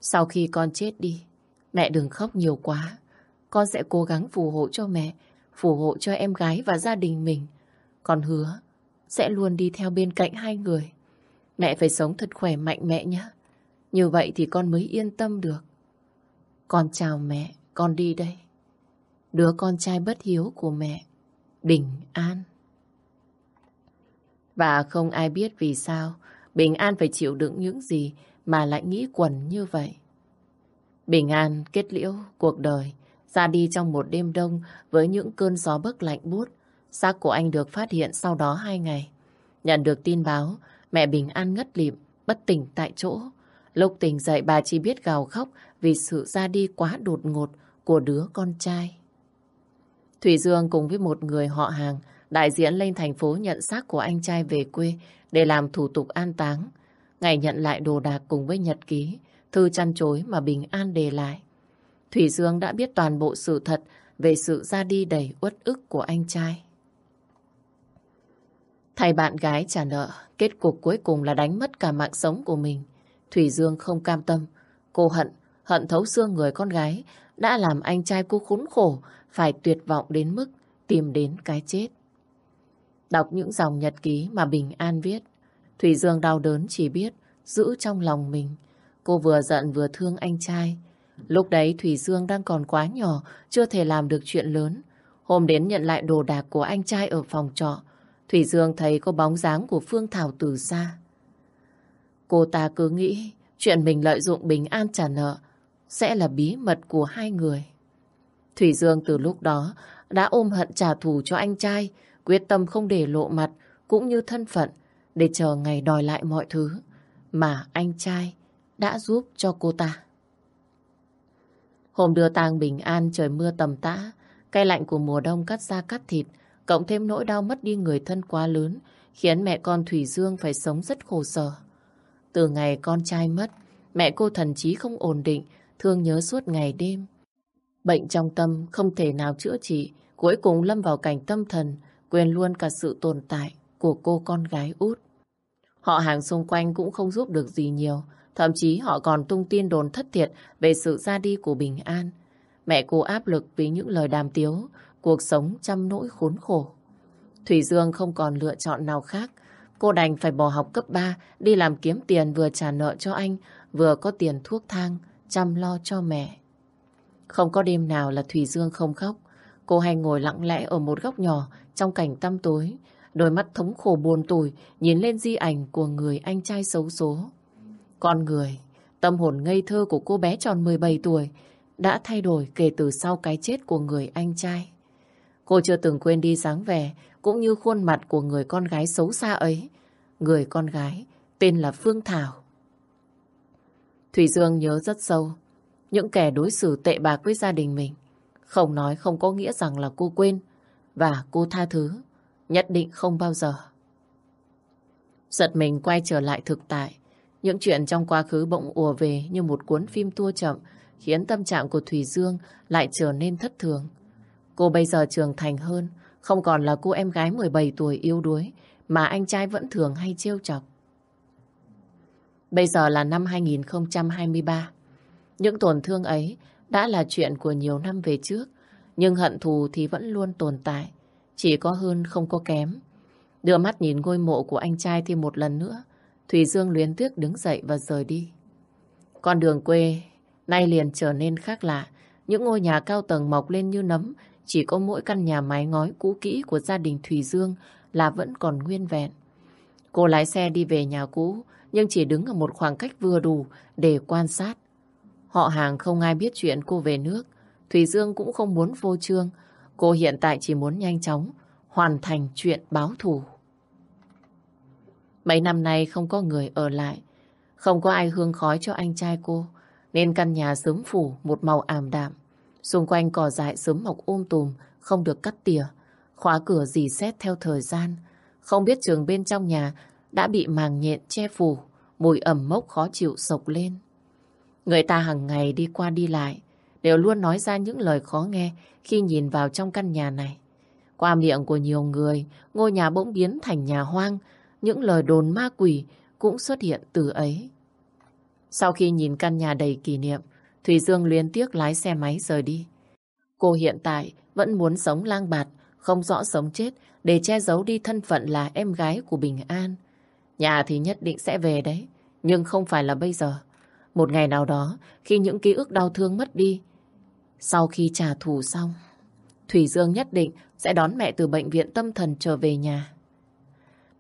Sau khi con chết đi, mẹ đừng khóc nhiều quá. Con sẽ cố gắng phù hộ cho mẹ, phù hộ cho em gái và gia đình mình. Con hứa sẽ luôn đi theo bên cạnh hai người. Mẹ phải sống thật khỏe mạnh mẹ nhé. Như vậy thì con mới yên tâm được. Con chào mẹ, con đi đây. Đứa con trai bất hiếu của mẹ, Bình An. Và không ai biết vì sao Bình An phải chịu đựng những gì mà lại nghĩ quẩn như vậy. Bình An kết liễu cuộc đời, ra đi trong một đêm đông với những cơn gió bấc lạnh buốt. Xác của anh được phát hiện sau đó hai ngày. Nhận được tin báo, mẹ Bình An ngất lịm, bất tỉnh tại chỗ. Lúc tỉnh dậy bà chỉ biết gào khóc vì sự ra đi quá đột ngột của đứa con trai. Thủy Dương cùng với một người họ hàng đại diện lên thành phố nhận xác của anh trai về quê để làm thủ tục an táng. Ngày nhận lại đồ đạc cùng với nhật ký, thư chăn chối mà Bình An để lại. Thủy Dương đã biết toàn bộ sự thật về sự ra đi đầy uất ức của anh trai. thay bạn gái trả nợ, kết cục cuối cùng là đánh mất cả mạng sống của mình. Thủy Dương không cam tâm. Cô hận, hận thấu xương người con gái đã làm anh trai cô khốn khổ, phải tuyệt vọng đến mức tìm đến cái chết. Đọc những dòng nhật ký mà Bình An viết, Thủy Dương đau đớn chỉ biết giữ trong lòng mình. Cô vừa giận vừa thương anh trai. Lúc đấy Thủy Dương đang còn quá nhỏ, chưa thể làm được chuyện lớn. Hôm đến nhận lại đồ đạc của anh trai ở phòng trọ, Thủy Dương thấy có bóng dáng của Phương Thảo từ xa. Cô ta cứ nghĩ chuyện mình lợi dụng Bình An trả nợ sẽ là bí mật của hai người. Thủy Dương từ lúc đó đã ôm hận trả thù cho anh trai, quyết tâm không để lộ mặt cũng như thân phận để chờ ngày đòi lại mọi thứ mà anh trai đã giúp cho cô ta. Hôm đưa tang bình an trời mưa tầm tã, cay lạnh của mùa đông cắt da cắt thịt, cộng thêm nỗi đau mất đi người thân quá lớn, khiến mẹ con Thủy Dương phải sống rất khổ sở. Từ ngày con trai mất, mẹ cô thần trí không ổn định, thương nhớ suốt ngày đêm. Bệnh trong tâm không thể nào chữa trị, cuối cùng lâm vào cảnh tâm thần, quên luôn cả sự tồn tại của cô con gái út. Họ hàng xung quanh cũng không giúp được gì nhiều, thậm chí họ còn tung tin đồn thất thiệt về sự ra đi của Bình An. Mẹ cô áp lực vì những lời đàm tiếu, cuộc sống trăm nỗi khốn khổ. Thủy Dương không còn lựa chọn nào khác. Cô đành phải bỏ học cấp 3, đi làm kiếm tiền vừa trả nợ cho anh, vừa có tiền thuốc thang, chăm lo cho mẹ. Không có đêm nào là Thủy Dương không khóc. Cô hay ngồi lặng lẽ ở một góc nhỏ trong cảnh tăm tối, đôi mắt thống khổ buồn tủi nhìn lên di ảnh của người anh trai xấu số. Con người, tâm hồn ngây thơ của cô bé tròn 17 tuổi đã thay đổi kể từ sau cái chết của người anh trai. Cô chưa từng quên đi dáng vẻ cũng như khuôn mặt của người con gái xấu xa ấy. Người con gái tên là Phương Thảo. Thủy Dương nhớ rất sâu những kẻ đối xử tệ bạc với gia đình mình. Không nói không có nghĩa rằng là cô quên và cô tha thứ. Nhất định không bao giờ. Giật mình quay trở lại thực tại. Những chuyện trong quá khứ bỗng ùa về như một cuốn phim tua chậm khiến tâm trạng của Thủy Dương lại trở nên thất thường. Cô bây giờ trưởng thành hơn, Không còn là cô em gái 17 tuổi yêu đuối mà anh trai vẫn thường hay trêu chọc. Bây giờ là năm 2023. Những tổn thương ấy đã là chuyện của nhiều năm về trước, nhưng hận thù thì vẫn luôn tồn tại, chỉ có hơn không có kém. Đưa mắt nhìn ngôi mộ của anh trai thêm một lần nữa, Thủy Dương luyến tiếc đứng dậy và rời đi. Con đường quê nay liền trở nên khác lạ, những ngôi nhà cao tầng mọc lên như nấm, chỉ có mỗi căn nhà mái ngói cũ kỹ của gia đình Thủy Dương là vẫn còn nguyên vẹn. Cô lái xe đi về nhà cũ, nhưng chỉ đứng ở một khoảng cách vừa đủ để quan sát. Họ hàng không ai biết chuyện cô về nước. Thủy Dương cũng không muốn vô trương. Cô hiện tại chỉ muốn nhanh chóng hoàn thành chuyện báo thù. Mấy năm nay không có người ở lại. Không có ai hương khói cho anh trai cô. Nên căn nhà sớm phủ một màu ảm đạm. Xung quanh cỏ dại sớm mọc um tùm, không được cắt tỉa. Khóa cửa dì xét theo thời gian. Không biết trường bên trong nhà đã bị màng nhện che phủ, mùi ẩm mốc khó chịu sộc lên. Người ta hàng ngày đi qua đi lại, đều luôn nói ra những lời khó nghe khi nhìn vào trong căn nhà này. Qua miệng của nhiều người, ngôi nhà bỗng biến thành nhà hoang, những lời đồn ma quỷ cũng xuất hiện từ ấy. Sau khi nhìn căn nhà đầy kỷ niệm, Thủy Dương liên tiếc lái xe máy rời đi. Cô hiện tại vẫn muốn sống lang bạt, không rõ sống chết để che giấu đi thân phận là em gái của Bình An. Nhà thì nhất định sẽ về đấy, nhưng không phải là bây giờ. Một ngày nào đó, khi những ký ức đau thương mất đi, sau khi trả thù xong, Thủy Dương nhất định sẽ đón mẹ từ bệnh viện tâm thần trở về nhà.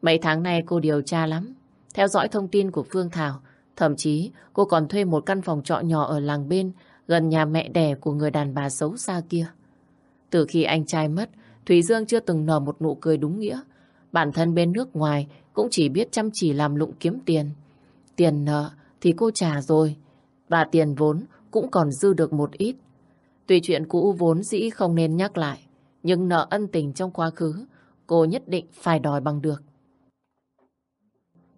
Mấy tháng nay cô điều tra lắm, theo dõi thông tin của Phương Thảo, thậm chí cô còn thuê một căn phòng trọ nhỏ ở làng bên, gần nhà mẹ đẻ của người đàn bà xấu xa kia. Từ khi anh trai mất, Thủy Dương chưa từng nở một nụ cười đúng nghĩa. Bản thân bên nước ngoài cũng chỉ biết chăm chỉ làm lụng kiếm tiền. Tiền nợ thì cô trả rồi, và tiền vốn cũng còn dư được một ít. Tuy chuyện cũ vốn dĩ không nên nhắc lại, nhưng nợ ân tình trong quá khứ, cô nhất định phải đòi bằng được.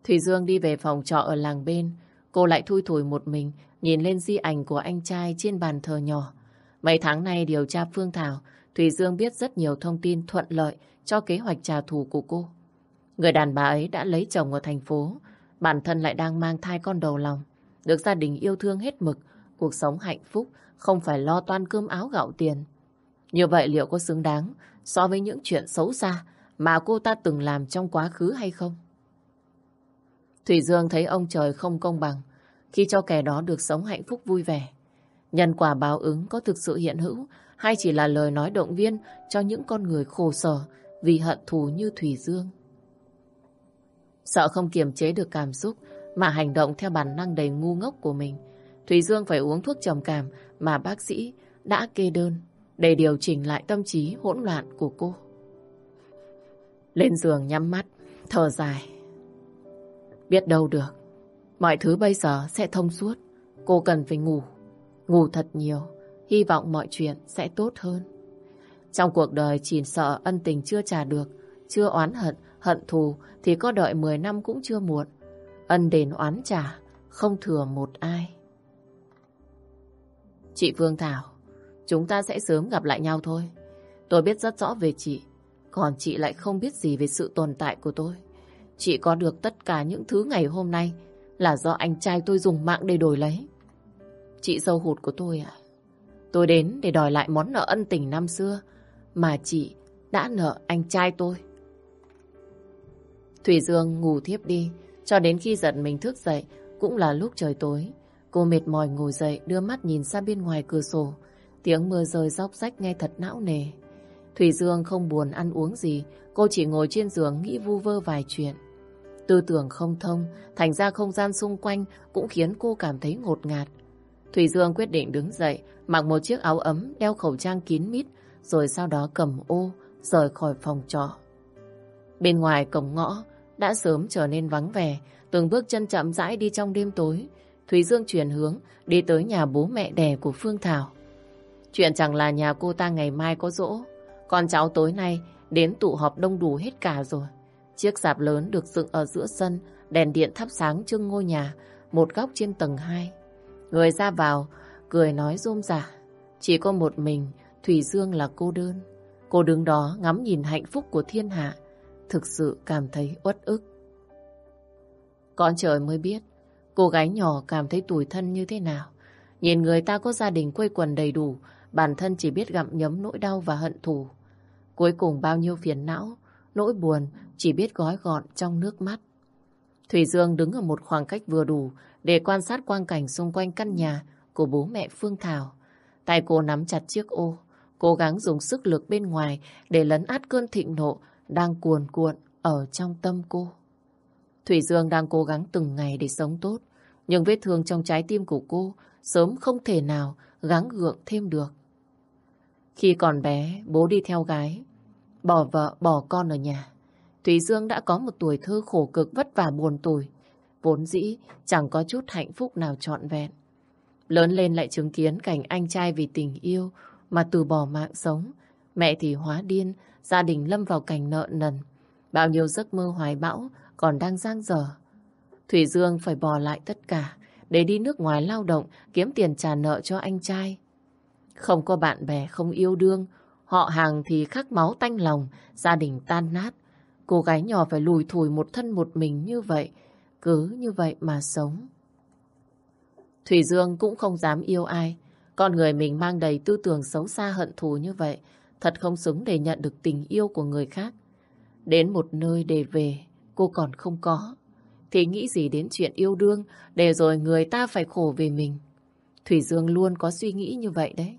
Thủy Dương đi về phòng trọ ở làng bên, cô lại thui thủi một mình, nhìn lên di ảnh của anh trai trên bàn thờ nhỏ. Mấy tháng nay điều tra Phương Thảo, Thủy Dương biết rất nhiều thông tin thuận lợi cho kế hoạch trả thù của cô. Người đàn bà ấy đã lấy chồng ở thành phố, bản thân lại đang mang thai con đầu lòng, được gia đình yêu thương hết mực, cuộc sống hạnh phúc, không phải lo toan cơm áo gạo tiền. Như vậy liệu có xứng đáng so với những chuyện xấu xa mà cô ta từng làm trong quá khứ hay không? Thủy Dương thấy ông trời không công bằng khi cho kẻ đó được sống hạnh phúc vui vẻ. Nhân quả báo ứng có thực sự hiện hữu hay chỉ là lời nói động viên cho những con người khổ sở vì hận thù như Thủy Dương. Sợ không kiềm chế được cảm xúc mà hành động theo bản năng đầy ngu ngốc của mình, Thủy Dương phải uống thuốc trầm cảm mà bác sĩ đã kê đơn để điều chỉnh lại tâm trí hỗn loạn của cô. Lên giường nhắm mắt, thở dài. Biết đâu được, mọi thứ bây giờ sẽ thông suốt. Cô cần phải ngủ, ngủ thật nhiều, hy vọng mọi chuyện sẽ tốt hơn. Trong cuộc đời chỉ sợ ân tình chưa trả được, chưa oán hận, hận thù thì có đợi 10 năm cũng chưa muộn. Ân đền oán trả, không thừa một ai. Chị Phương Thảo, chúng ta sẽ sớm gặp lại nhau thôi. Tôi biết rất rõ về chị, còn chị lại không biết gì về sự tồn tại của tôi. Chị có được tất cả những thứ ngày hôm nay là do anh trai tôi dùng mạng để đổi lấy. Chị dâu hụt của tôi à? Tôi đến để đòi lại món nợ ân tình năm xưa mà chị đã nợ anh trai tôi. Thủy Dương ngủ thiếp đi, cho đến khi giật mình thức dậy cũng là lúc trời tối. Cô mệt mỏi ngồi dậy đưa mắt nhìn ra bên ngoài cửa sổ. Tiếng mưa rơi róc rách nghe thật não nề. Thủy Dương không buồn ăn uống gì, cô chỉ ngồi trên giường nghĩ vu vơ vài chuyện. Tư tưởng không thông, thành ra không gian xung quanh cũng khiến cô cảm thấy ngột ngạt. Thủy Dương quyết định đứng dậy, mặc một chiếc áo ấm, đeo khẩu trang kín mít, rồi sau đó cầm ô, rời khỏi phòng trọ. Bên ngoài cổng ngõ đã sớm trở nên vắng vẻ, từng bước chân chậm rãi đi trong đêm tối. Thủy Dương chuyển hướng, đi tới nhà bố mẹ đẻ của Phương Thảo. Chuyện chẳng là nhà cô ta ngày mai có rỗ, con cháu tối nay đến tụ họp đông đủ hết cả rồi. Chiếc sạp lớn được dựng ở giữa sân, đèn điện thắp sáng trưng ngôi nhà, một góc trên tầng 2. Người ra vào, cười nói rôm rả. Chỉ có một mình, Thủy Dương là cô đơn. Cô đứng đó ngắm nhìn hạnh phúc của thiên hạ, thực sự cảm thấy uất ức. Con trời mới biết, cô gái nhỏ cảm thấy tủi thân như thế nào. Nhìn người ta có gia đình quây quần đầy đủ, bản thân chỉ biết gặm nhấm nỗi đau và hận thù. Cuối cùng bao nhiêu phiền não, nỗi buồn chỉ biết gói gọn trong nước mắt. Thủy Dương đứng ở một khoảng cách vừa đủ để quan sát quang cảnh xung quanh căn nhà của bố mẹ Phương Thảo. Tay cô nắm chặt chiếc ô, cố gắng dùng sức lực bên ngoài để lấn át cơn thịnh nộ đang cuồn cuộn ở trong tâm cô. Thủy Dương đang cố gắng từng ngày để sống tốt, nhưng vết thương trong trái tim của cô sớm không thể nào gắng gượng thêm được. Khi còn bé, bố đi theo gái, bỏ vợ, bỏ con ở nhà. Thủy Dương đã có một tuổi thơ khổ cực vất vả buồn tủi, vốn dĩ chẳng có chút hạnh phúc nào trọn vẹn. Lớn lên lại chứng kiến cảnh anh trai vì tình yêu mà từ bỏ mạng sống, mẹ thì hóa điên, gia đình lâm vào cảnh nợ nần. Bao nhiêu giấc mơ hoài bão còn đang giang dở. Thủy Dương phải bỏ lại tất cả để đi nước ngoài lao động kiếm tiền trả nợ cho anh trai. Không có bạn bè, không yêu đương, họ hàng thì khắc máu tanh lòng, gia đình tan nát. Cô gái nhỏ phải lùi thủi một thân một mình như vậy, cứ như vậy mà sống. Thủy Dương cũng không dám yêu ai. Con người mình mang đầy tư tưởng xấu xa hận thù như vậy, thật không xứng để nhận được tình yêu của người khác. Đến một nơi để về, cô còn không có. Thì nghĩ gì đến chuyện yêu đương, để rồi người ta phải khổ về mình. Thủy Dương luôn có suy nghĩ như vậy đấy.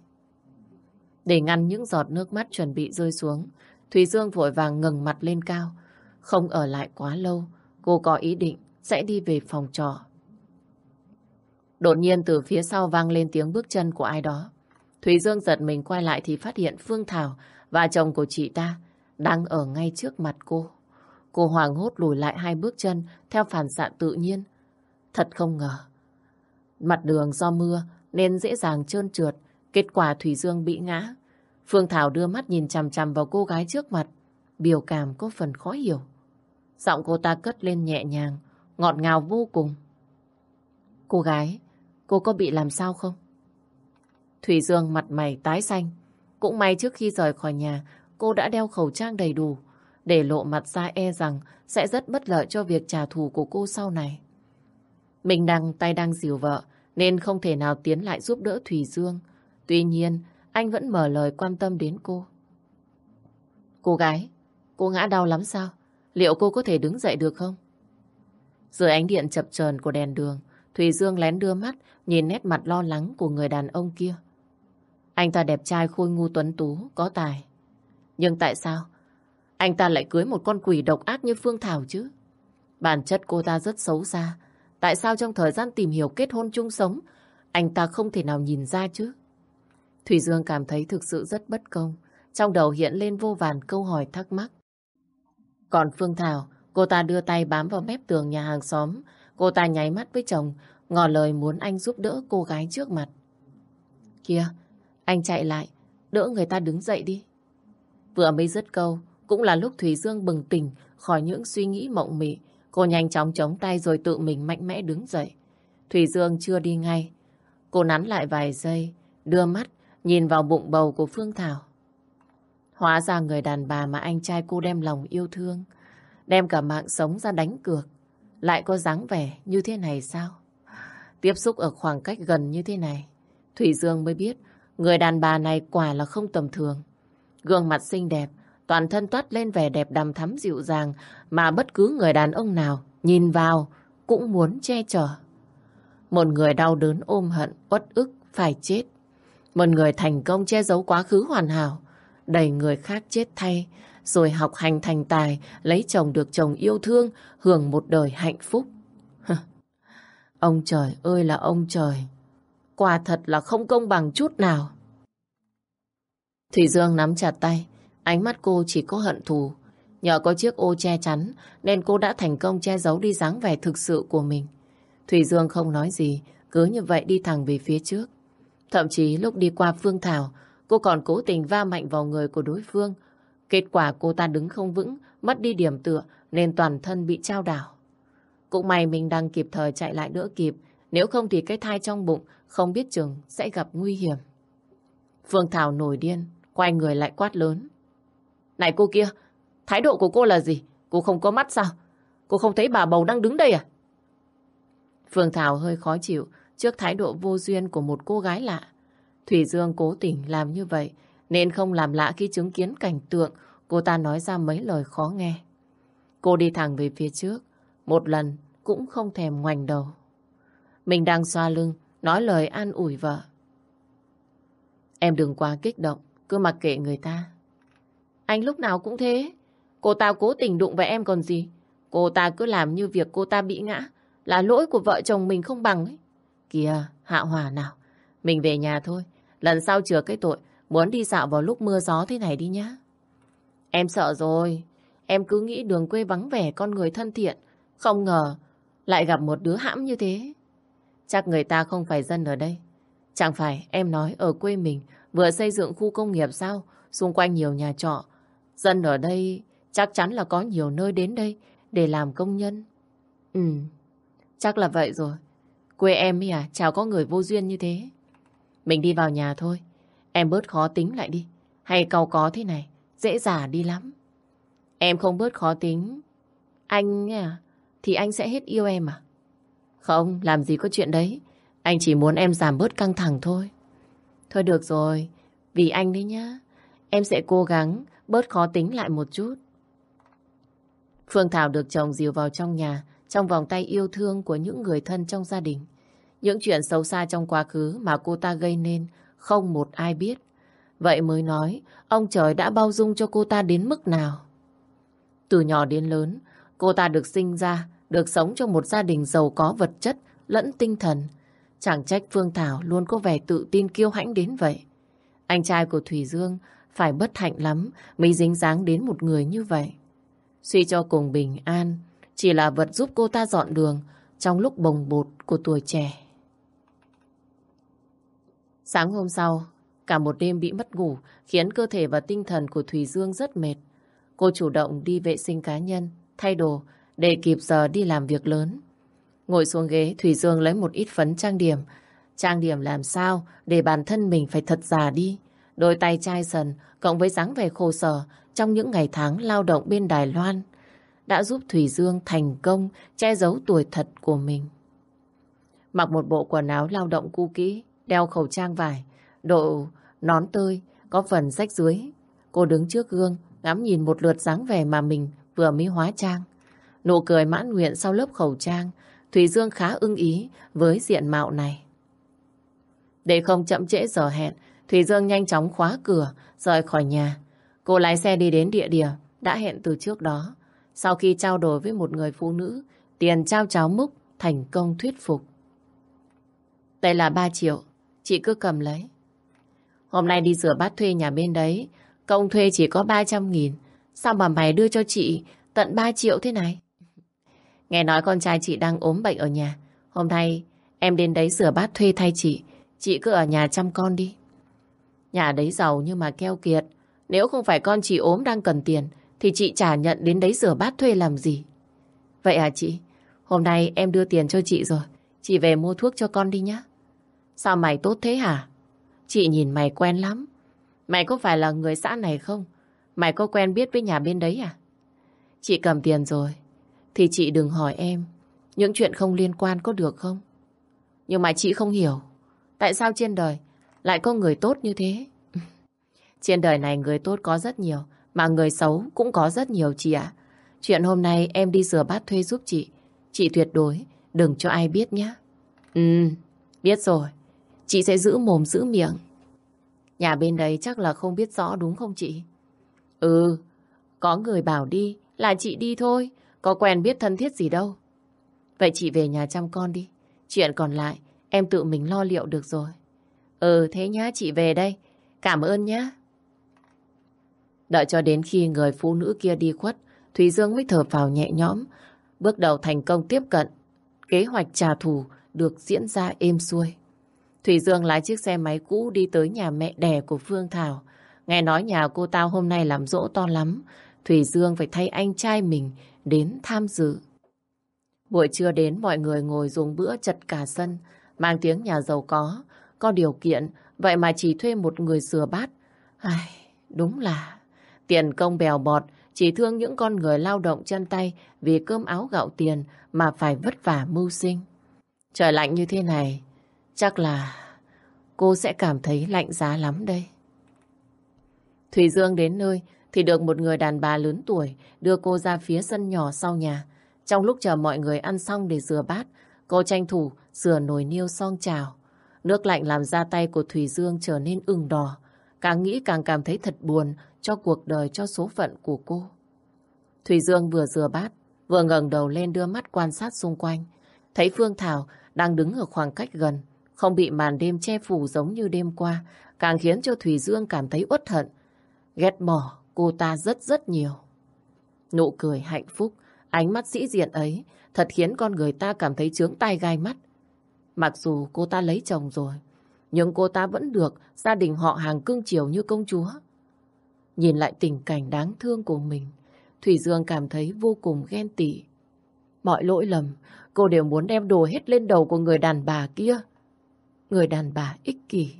Để ngăn những giọt nước mắt chuẩn bị rơi xuống, Thủy Dương vội vàng ngừng mặt lên cao. Không ở lại quá lâu, cô có ý định sẽ đi về phòng trọ. Đột nhiên từ phía sau vang lên tiếng bước chân của ai đó. Thủy Dương giật mình quay lại thì phát hiện Phương Thảo và chồng của chị ta đang ở ngay trước mặt cô. Cô hoàng hốt lùi lại hai bước chân theo phản xạ tự nhiên. Thật không ngờ. Mặt đường do mưa nên dễ dàng trơn trượt. Kết quả Thủy Dương bị ngã. Phương Thảo đưa mắt nhìn chằm chằm vào cô gái trước mặt. Biểu cảm có phần khó hiểu. Giọng cô ta cất lên nhẹ nhàng, ngọt ngào vô cùng. Cô gái, cô có bị làm sao không? Thủy Dương mặt mày tái xanh. Cũng may trước khi rời khỏi nhà, cô đã đeo khẩu trang đầy đủ, để lộ mặt ra e rằng sẽ rất bất lợi cho việc trả thù của cô sau này. Mình đang tay đang dìu vợ, nên không thể nào tiến lại giúp đỡ Thủy Dương. Tuy nhiên, anh vẫn mở lời quan tâm đến cô. Cô gái, cô ngã đau lắm sao? Liệu cô có thể đứng dậy được không? Dưới ánh điện chập chờn của đèn đường, Thủy Dương lén đưa mắt nhìn nét mặt lo lắng của người đàn ông kia. Anh ta đẹp trai khôi ngu tuấn tú, có tài. Nhưng tại sao anh ta lại cưới một con quỷ độc ác như Phương Thảo chứ? Bản chất cô ta rất xấu xa. Tại sao trong thời gian tìm hiểu kết hôn chung sống, anh ta không thể nào nhìn ra chứ? Thủy Dương cảm thấy thực sự rất bất công. Trong đầu hiện lên vô vàn câu hỏi thắc mắc. Còn Phương Thảo, cô ta đưa tay bám vào mép tường nhà hàng xóm. Cô ta nháy mắt với chồng, ngỏ lời muốn anh giúp đỡ cô gái trước mặt. Kìa, anh chạy lại, đỡ người ta đứng dậy đi. Vừa mới dứt câu, cũng là lúc Thủy Dương bừng tỉnh khỏi những suy nghĩ mộng mị. Cô nhanh chóng chống tay rồi tự mình mạnh mẽ đứng dậy. Thủy Dương chưa đi ngay. Cô nắn lại vài giây, đưa mắt, nhìn vào bụng bầu của Phương Thảo. Hóa ra người đàn bà mà anh trai cô đem lòng yêu thương, đem cả mạng sống ra đánh cược, lại có dáng vẻ như thế này sao? Tiếp xúc ở khoảng cách gần như thế này, Thủy Dương mới biết người đàn bà này quả là không tầm thường. Gương mặt xinh đẹp, toàn thân toát lên vẻ đẹp đằm thắm dịu dàng mà bất cứ người đàn ông nào nhìn vào cũng muốn che chở. Một người đau đớn ôm hận, uất ức, phải chết. Một người thành công che giấu quá khứ hoàn hảo, đẩy người khác chết thay, rồi học hành thành tài, lấy chồng được chồng yêu thương, hưởng một đời hạnh phúc. (laughs) ông trời ơi là ông trời, quả thật là không công bằng chút nào. Thủy Dương nắm chặt tay, ánh mắt cô chỉ có hận thù. Nhờ có chiếc ô che chắn nên cô đã thành công che giấu đi dáng vẻ thực sự của mình. Thủy Dương không nói gì, cứ như vậy đi thẳng về phía trước. Thậm chí lúc đi qua Phương Thảo, cô còn cố tình va mạnh vào người của đối phương. Kết quả cô ta đứng không vững, mất đi điểm tựa nên toàn thân bị trao đảo. Cũng may mình đang kịp thời chạy lại đỡ kịp, nếu không thì cái thai trong bụng không biết chừng sẽ gặp nguy hiểm. Phương Thảo nổi điên, quay người lại quát lớn. Này cô kia, thái độ của cô là gì? Cô không có mắt sao? Cô không thấy bà bầu đang đứng đây à? Phương Thảo hơi khó chịu trước thái độ vô duyên của một cô gái lạ. Thủy Dương cố tình làm như vậy nên không làm lạ khi chứng kiến cảnh tượng cô ta nói ra mấy lời khó nghe. Cô đi thẳng về phía trước, một lần cũng không thèm ngoảnh đầu. Mình đang xoa lưng, nói lời an ủi vợ. Em đừng quá kích động, cứ mặc kệ người ta. Anh lúc nào cũng thế. Cô ta cố tình đụng với em còn gì. Cô ta cứ làm như việc cô ta bị ngã. Là lỗi của vợ chồng mình không bằng ấy. Kìa, hạ hòa nào. Mình về nhà thôi. Lần sau chừa cái tội, muốn đi dạo vào lúc mưa gió thế này đi nhá. Em sợ rồi. Em cứ nghĩ đường quê vắng vẻ con người thân thiện. Không ngờ lại gặp một đứa hãm như thế. Chắc người ta không phải dân ở đây. Chẳng phải em nói ở quê mình vừa xây dựng khu công nghiệp sao? Xung quanh nhiều nhà trọ. Dân ở đây chắc chắn là có nhiều nơi đến đây để làm công nhân. Ừ, chắc là vậy rồi. Quê em ấy à, chào có người vô duyên như thế. Mình đi vào nhà thôi. Em bớt khó tính lại đi. Hay cầu có thế này, dễ dả đi lắm. Em không bớt khó tính. Anh à, thì anh sẽ hết yêu em à? Không, làm gì có chuyện đấy. Anh chỉ muốn em giảm bớt căng thẳng thôi. Thôi được rồi, vì anh đấy nhá. Em sẽ cố gắng bớt khó tính lại một chút. Phương Thảo được chồng dìu vào trong nhà, trong vòng tay yêu thương của những người thân trong gia đình. Những chuyện xấu xa trong quá khứ mà cô ta gây nên không một ai biết. Vậy mới nói, ông trời đã bao dung cho cô ta đến mức nào. Từ nhỏ đến lớn, cô ta được sinh ra, được sống trong một gia đình giàu có vật chất lẫn tinh thần. Chẳng trách Phương Thảo luôn có vẻ tự tin kiêu hãnh đến vậy. Anh trai của Thủy Dương phải bất hạnh lắm mới dính dáng đến một người như vậy. Suy cho cùng bình an, chỉ là vật giúp cô ta dọn đường trong lúc bồng bột của tuổi trẻ. Sáng hôm sau, cả một đêm bị mất ngủ khiến cơ thể và tinh thần của Thùy Dương rất mệt. Cô chủ động đi vệ sinh cá nhân, thay đồ để kịp giờ đi làm việc lớn. Ngồi xuống ghế, Thủy Dương lấy một ít phấn trang điểm. Trang điểm làm sao để bản thân mình phải thật già đi. Đôi tay chai sần cộng với dáng vẻ khổ sở trong những ngày tháng lao động bên Đài Loan đã giúp Thủy Dương thành công che giấu tuổi thật của mình. Mặc một bộ quần áo lao động cu kỹ, đeo khẩu trang vải, độ nón tơi, có phần rách dưới. Cô đứng trước gương, ngắm nhìn một lượt dáng vẻ mà mình vừa mới hóa trang. Nụ cười mãn nguyện sau lớp khẩu trang, Thủy Dương khá ưng ý với diện mạo này. Để không chậm trễ giờ hẹn, Thủy Dương nhanh chóng khóa cửa, rời khỏi nhà. Cô lái xe đi đến địa điểm đã hẹn từ trước đó. Sau khi trao đổi với một người phụ nữ, tiền trao cháo múc thành công thuyết phục. Đây là 3 triệu, chị cứ cầm lấy. Hôm nay đi rửa bát thuê nhà bên đấy, công thuê chỉ có 300 nghìn. Sao mà mày đưa cho chị tận 3 triệu thế này? Nghe nói con trai chị đang ốm bệnh ở nhà. Hôm nay em đến đấy rửa bát thuê thay chị. Chị cứ ở nhà chăm con đi. Nhà đấy giàu nhưng mà keo kiệt. Nếu không phải con chị ốm đang cần tiền, thì chị trả nhận đến đấy rửa bát thuê làm gì. Vậy à chị? Hôm nay em đưa tiền cho chị rồi. Chị về mua thuốc cho con đi nhá. Sao mày tốt thế hả? Chị nhìn mày quen lắm. Mày có phải là người xã này không? Mày có quen biết với nhà bên đấy à? Chị cầm tiền rồi. Thì chị đừng hỏi em. Những chuyện không liên quan có được không? Nhưng mà chị không hiểu. Tại sao trên đời lại có người tốt như thế? (laughs) trên đời này người tốt có rất nhiều. Mà người xấu cũng có rất nhiều chị ạ. Chuyện hôm nay em đi rửa bát thuê giúp chị. Chị tuyệt đối đừng cho ai biết nhé. Ừ, biết rồi. Chị sẽ giữ mồm giữ miệng. Nhà bên đấy chắc là không biết rõ đúng không chị? Ừ, có người bảo đi là chị đi thôi. Có quen biết thân thiết gì đâu. Vậy chị về nhà chăm con đi. Chuyện còn lại em tự mình lo liệu được rồi. Ừ thế nhá chị về đây. Cảm ơn nhá. Đợi cho đến khi người phụ nữ kia đi khuất, Thúy Dương mới thở vào nhẹ nhõm. Bước đầu thành công tiếp cận. Kế hoạch trả thù được diễn ra êm xuôi. Thủy Dương lái chiếc xe máy cũ đi tới nhà mẹ đẻ của Phương Thảo. Nghe nói nhà cô tao hôm nay làm dỗ to lắm. Thủy Dương phải thay anh trai mình đến tham dự. Buổi trưa đến mọi người ngồi dùng bữa chật cả sân, mang tiếng nhà giàu có, có điều kiện, vậy mà chỉ thuê một người sửa bát. Ai, đúng là Tiền công bèo bọt, chỉ thương những con người lao động chân tay vì cơm áo gạo tiền mà phải vất vả mưu sinh. Trời lạnh như thế này, chắc là cô sẽ cảm thấy lạnh giá lắm đây. Thủy Dương đến nơi thì được một người đàn bà lớn tuổi đưa cô ra phía sân nhỏ sau nhà. Trong lúc chờ mọi người ăn xong để rửa bát, cô tranh thủ rửa nồi niêu song chảo. Nước lạnh làm da tay của Thủy Dương trở nên ửng đỏ. Càng nghĩ càng cảm thấy thật buồn cho cuộc đời, cho số phận của cô. Thủy Dương vừa rửa bát, vừa ngẩng đầu lên đưa mắt quan sát xung quanh. Thấy Phương Thảo đang đứng ở khoảng cách gần, không bị màn đêm che phủ giống như đêm qua, càng khiến cho Thủy Dương cảm thấy uất hận. Ghét bỏ cô ta rất rất nhiều. Nụ cười hạnh phúc, ánh mắt sĩ diện ấy thật khiến con người ta cảm thấy chướng tai gai mắt. Mặc dù cô ta lấy chồng rồi, nhưng cô ta vẫn được gia đình họ hàng cưng chiều như công chúa. Nhìn lại tình cảnh đáng thương của mình, Thủy Dương cảm thấy vô cùng ghen tị. Mọi lỗi lầm, cô đều muốn đem đồ hết lên đầu của người đàn bà kia. Người đàn bà ích kỷ.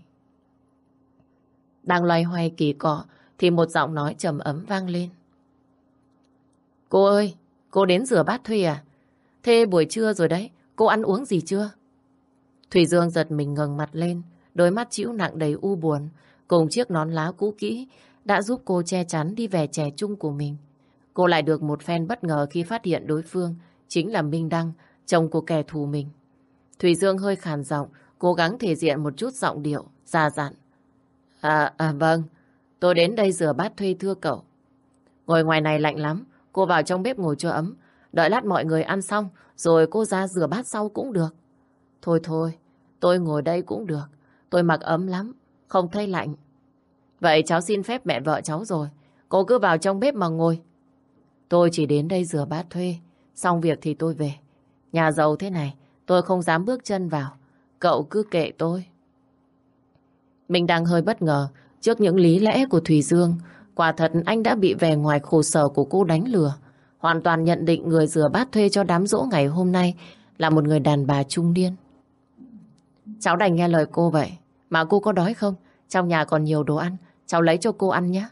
Đang loay hoay kỳ cọ, thì một giọng nói trầm ấm vang lên. Cô ơi, cô đến rửa bát Thùy à? Thế buổi trưa rồi đấy, cô ăn uống gì chưa? Thủy Dương giật mình ngẩng mặt lên, đôi mắt chịu nặng đầy u buồn, cùng chiếc nón lá cũ kỹ đã giúp cô che chắn đi về trẻ chung của mình. Cô lại được một phen bất ngờ khi phát hiện đối phương chính là Minh Đăng, chồng của kẻ thù mình. Thủy Dương hơi khàn giọng, cố gắng thể diện một chút giọng điệu, già dặn. À, à vâng, tôi đến đây rửa bát thuê thưa cậu. Ngồi ngoài này lạnh lắm, cô vào trong bếp ngồi cho ấm. Đợi lát mọi người ăn xong, rồi cô ra rửa bát sau cũng được. Thôi thôi, tôi ngồi đây cũng được. Tôi mặc ấm lắm, không thấy lạnh. Vậy cháu xin phép mẹ vợ cháu rồi. Cô cứ vào trong bếp mà ngồi. Tôi chỉ đến đây rửa bát thuê. Xong việc thì tôi về. Nhà giàu thế này, tôi không dám bước chân vào. Cậu cứ kệ tôi. Mình đang hơi bất ngờ trước những lý lẽ của Thùy Dương. Quả thật anh đã bị vẻ ngoài khổ sở của cô đánh lừa. Hoàn toàn nhận định người rửa bát thuê cho đám dỗ ngày hôm nay là một người đàn bà trung niên. Cháu đành nghe lời cô vậy. Mà cô có đói không? Trong nhà còn nhiều đồ ăn. Cháu lấy cho cô ăn nhé.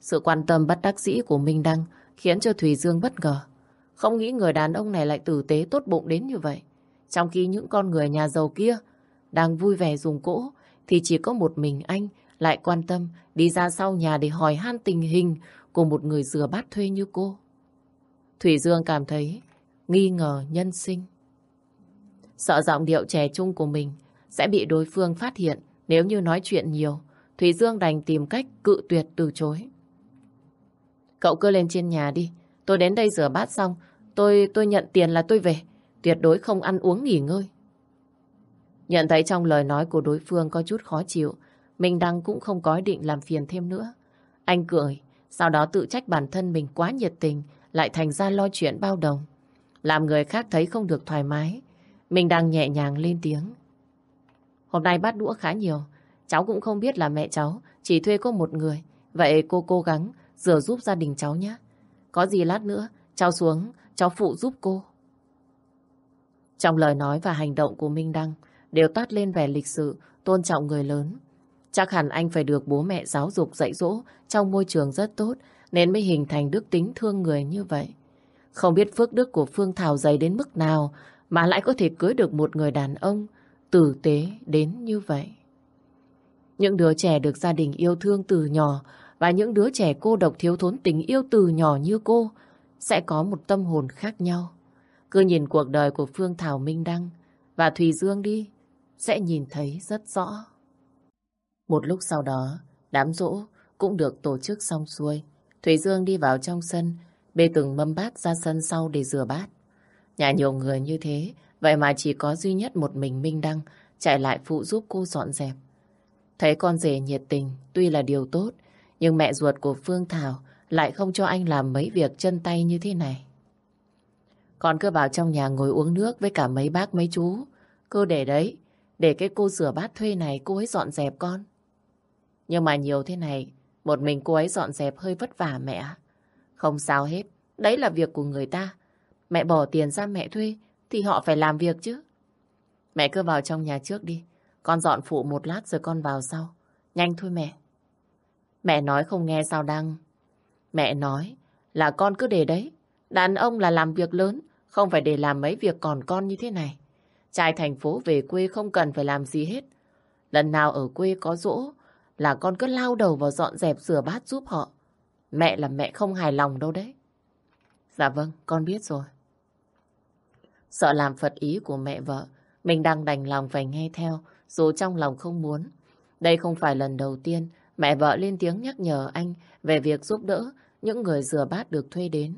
Sự quan tâm bất đắc dĩ của Minh Đăng khiến cho Thùy Dương bất ngờ. Không nghĩ người đàn ông này lại tử tế tốt bụng đến như vậy. Trong khi những con người nhà giàu kia đang vui vẻ dùng cỗ, thì chỉ có một mình anh lại quan tâm, đi ra sau nhà để hỏi han tình hình của một người rửa bát thuê như cô. Thủy Dương cảm thấy nghi ngờ nhân sinh. Sợ giọng điệu trẻ trung của mình sẽ bị đối phương phát hiện nếu như nói chuyện nhiều. Thủy Dương đành tìm cách cự tuyệt từ chối. Cậu cứ lên trên nhà đi. Tôi đến đây rửa bát xong. Tôi tôi nhận tiền là tôi về. Tuyệt đối không ăn uống nghỉ ngơi. Nhận thấy trong lời nói của đối phương có chút khó chịu. Minh Đăng cũng không có ý định làm phiền thêm nữa. Anh cười. Sau đó tự trách bản thân mình quá nhiệt tình. Lại thành ra lo chuyện bao đồng. Làm người khác thấy không được thoải mái. Minh Đăng nhẹ nhàng lên tiếng. Hôm nay bát đũa khá nhiều. Cháu cũng không biết là mẹ cháu chỉ thuê có một người. Vậy cô cố gắng rửa giúp gia đình cháu nhé. Có gì lát nữa, cháu xuống, cháu phụ giúp cô. Trong lời nói và hành động của Minh Đăng đều toát lên vẻ lịch sự, tôn trọng người lớn. Chắc hẳn anh phải được bố mẹ giáo dục dạy dỗ trong môi trường rất tốt nên mới hình thành đức tính thương người như vậy. Không biết phước đức của Phương Thảo dày đến mức nào mà lại có thể cưới được một người đàn ông tử tế đến như vậy. Những đứa trẻ được gia đình yêu thương từ nhỏ và những đứa trẻ cô độc thiếu thốn tình yêu từ nhỏ như cô sẽ có một tâm hồn khác nhau. Cứ nhìn cuộc đời của Phương Thảo Minh Đăng và Thùy Dương đi, sẽ nhìn thấy rất rõ. Một lúc sau đó, đám rỗ cũng được tổ chức xong xuôi. thủy Dương đi vào trong sân, bê từng mâm bát ra sân sau để rửa bát. Nhà nhiều người như thế, vậy mà chỉ có duy nhất một mình Minh Đăng chạy lại phụ giúp cô dọn dẹp. Thấy con rể nhiệt tình, tuy là điều tốt, nhưng mẹ ruột của Phương Thảo lại không cho anh làm mấy việc chân tay như thế này. Con cứ vào trong nhà ngồi uống nước với cả mấy bác mấy chú. Cứ để đấy, để cái cô rửa bát thuê này cô ấy dọn dẹp con. Nhưng mà nhiều thế này, một mình cô ấy dọn dẹp hơi vất vả mẹ. Không sao hết, đấy là việc của người ta. Mẹ bỏ tiền ra mẹ thuê thì họ phải làm việc chứ. Mẹ cứ vào trong nhà trước đi. Con dọn phụ một lát rồi con vào sau. Nhanh thôi mẹ. Mẹ nói không nghe sao đăng. Mẹ nói là con cứ để đấy. Đàn ông là làm việc lớn, không phải để làm mấy việc còn con như thế này. Trai thành phố về quê không cần phải làm gì hết. Lần nào ở quê có dỗ là con cứ lao đầu vào dọn dẹp rửa bát giúp họ. Mẹ là mẹ không hài lòng đâu đấy. Dạ vâng, con biết rồi. Sợ làm phật ý của mẹ vợ, mình đang đành lòng phải nghe theo, dù trong lòng không muốn. Đây không phải lần đầu tiên mẹ vợ lên tiếng nhắc nhở anh về việc giúp đỡ những người rửa bát được thuê đến.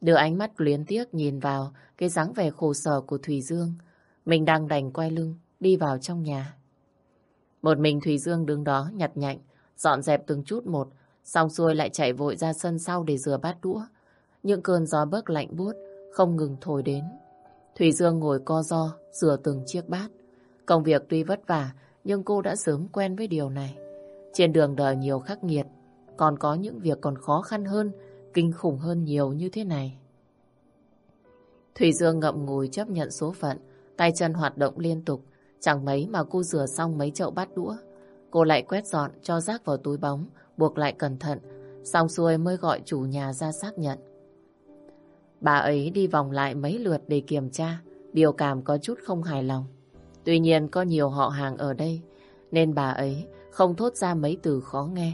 Đưa ánh mắt luyến tiếc nhìn vào cái dáng vẻ khổ sở của Thùy Dương. Mình đang đành quay lưng, đi vào trong nhà. Một mình Thùy Dương đứng đó nhặt nhạnh, dọn dẹp từng chút một, xong xuôi lại chạy vội ra sân sau để rửa bát đũa. Những cơn gió bấc lạnh buốt không ngừng thổi đến. Thùy Dương ngồi co do, rửa từng chiếc bát. Công việc tuy vất vả, nhưng cô đã sớm quen với điều này. Trên đường đời nhiều khắc nghiệt, còn có những việc còn khó khăn hơn, kinh khủng hơn nhiều như thế này. Thùy Dương ngậm ngùi chấp nhận số phận, tay chân hoạt động liên tục, chẳng mấy mà cô rửa xong mấy chậu bát đũa. Cô lại quét dọn cho rác vào túi bóng, buộc lại cẩn thận, xong xuôi mới gọi chủ nhà ra xác nhận. Bà ấy đi vòng lại mấy lượt để kiểm tra, biểu cảm có chút không hài lòng. Tuy nhiên có nhiều họ hàng ở đây, nên bà ấy không thốt ra mấy từ khó nghe.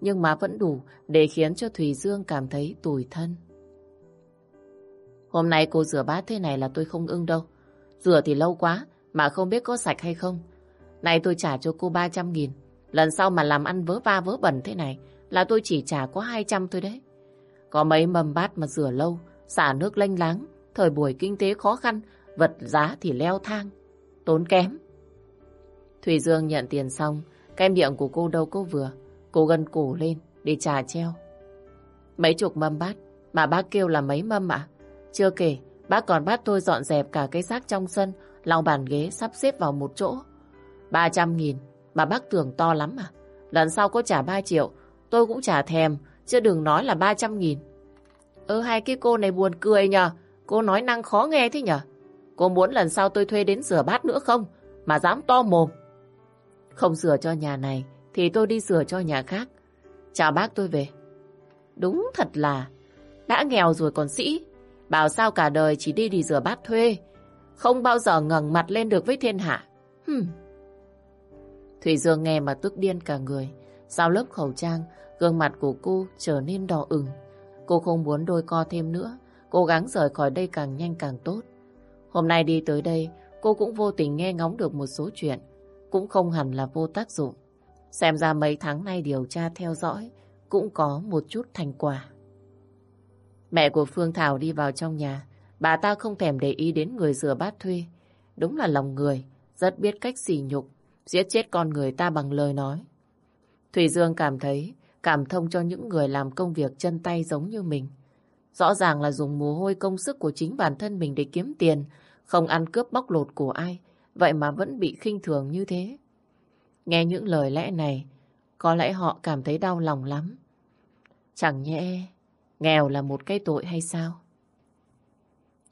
Nhưng mà vẫn đủ để khiến cho Thùy Dương cảm thấy tủi thân. Hôm nay cô rửa bát thế này là tôi không ưng đâu. Rửa thì lâu quá, mà không biết có sạch hay không. Này tôi trả cho cô 300 nghìn. Lần sau mà làm ăn vớ va vớ bẩn thế này là tôi chỉ trả có 200 thôi đấy. Có mấy mầm bát mà rửa lâu, xả nước lanh láng, thời buổi kinh tế khó khăn, vật giá thì leo thang, tốn kém. Thủy Dương nhận tiền xong, cái miệng của cô đâu có vừa, cô gân cổ lên để trà treo. Mấy chục mâm bát, mà bác kêu là mấy mâm ạ? Chưa kể, bác còn bắt tôi dọn dẹp cả cái xác trong sân, lòng bàn ghế sắp xếp vào một chỗ. 300 nghìn, mà bác tưởng to lắm à? Lần sau có trả 3 triệu, tôi cũng trả thèm, chứ đừng nói là 300 nghìn. Ơ hai cái cô này buồn cười nhờ, cô nói năng khó nghe thế nhờ. Cô muốn lần sau tôi thuê đến rửa bát nữa không? Mà dám to mồm. Không rửa cho nhà này, thì tôi đi rửa cho nhà khác. Chào bác tôi về. Đúng thật là, đã nghèo rồi còn sĩ. Bảo sao cả đời chỉ đi đi rửa bát thuê, không bao giờ ngẩng mặt lên được với thiên hạ. Hừm. Thủy Dương nghe mà tức điên cả người. Sau lớp khẩu trang, gương mặt của cô trở nên đỏ ửng. Cô không muốn đôi co thêm nữa, cố gắng rời khỏi đây càng nhanh càng tốt. Hôm nay đi tới đây, cô cũng vô tình nghe ngóng được một số chuyện, cũng không hẳn là vô tác dụng. Xem ra mấy tháng nay điều tra theo dõi cũng có một chút thành quả. Mẹ của Phương Thảo đi vào trong nhà, bà ta không thèm để ý đến người rửa bát thuê. Đúng là lòng người, rất biết cách xỉ nhục, giết chết con người ta bằng lời nói. Thủy Dương cảm thấy cảm thông cho những người làm công việc chân tay giống như mình. Rõ ràng là dùng mồ hôi công sức của chính bản thân mình để kiếm tiền, không ăn cướp bóc lột của ai, vậy mà vẫn bị khinh thường như thế. Nghe những lời lẽ này, có lẽ họ cảm thấy đau lòng lắm. Chẳng nhẽ nghèo là một cái tội hay sao?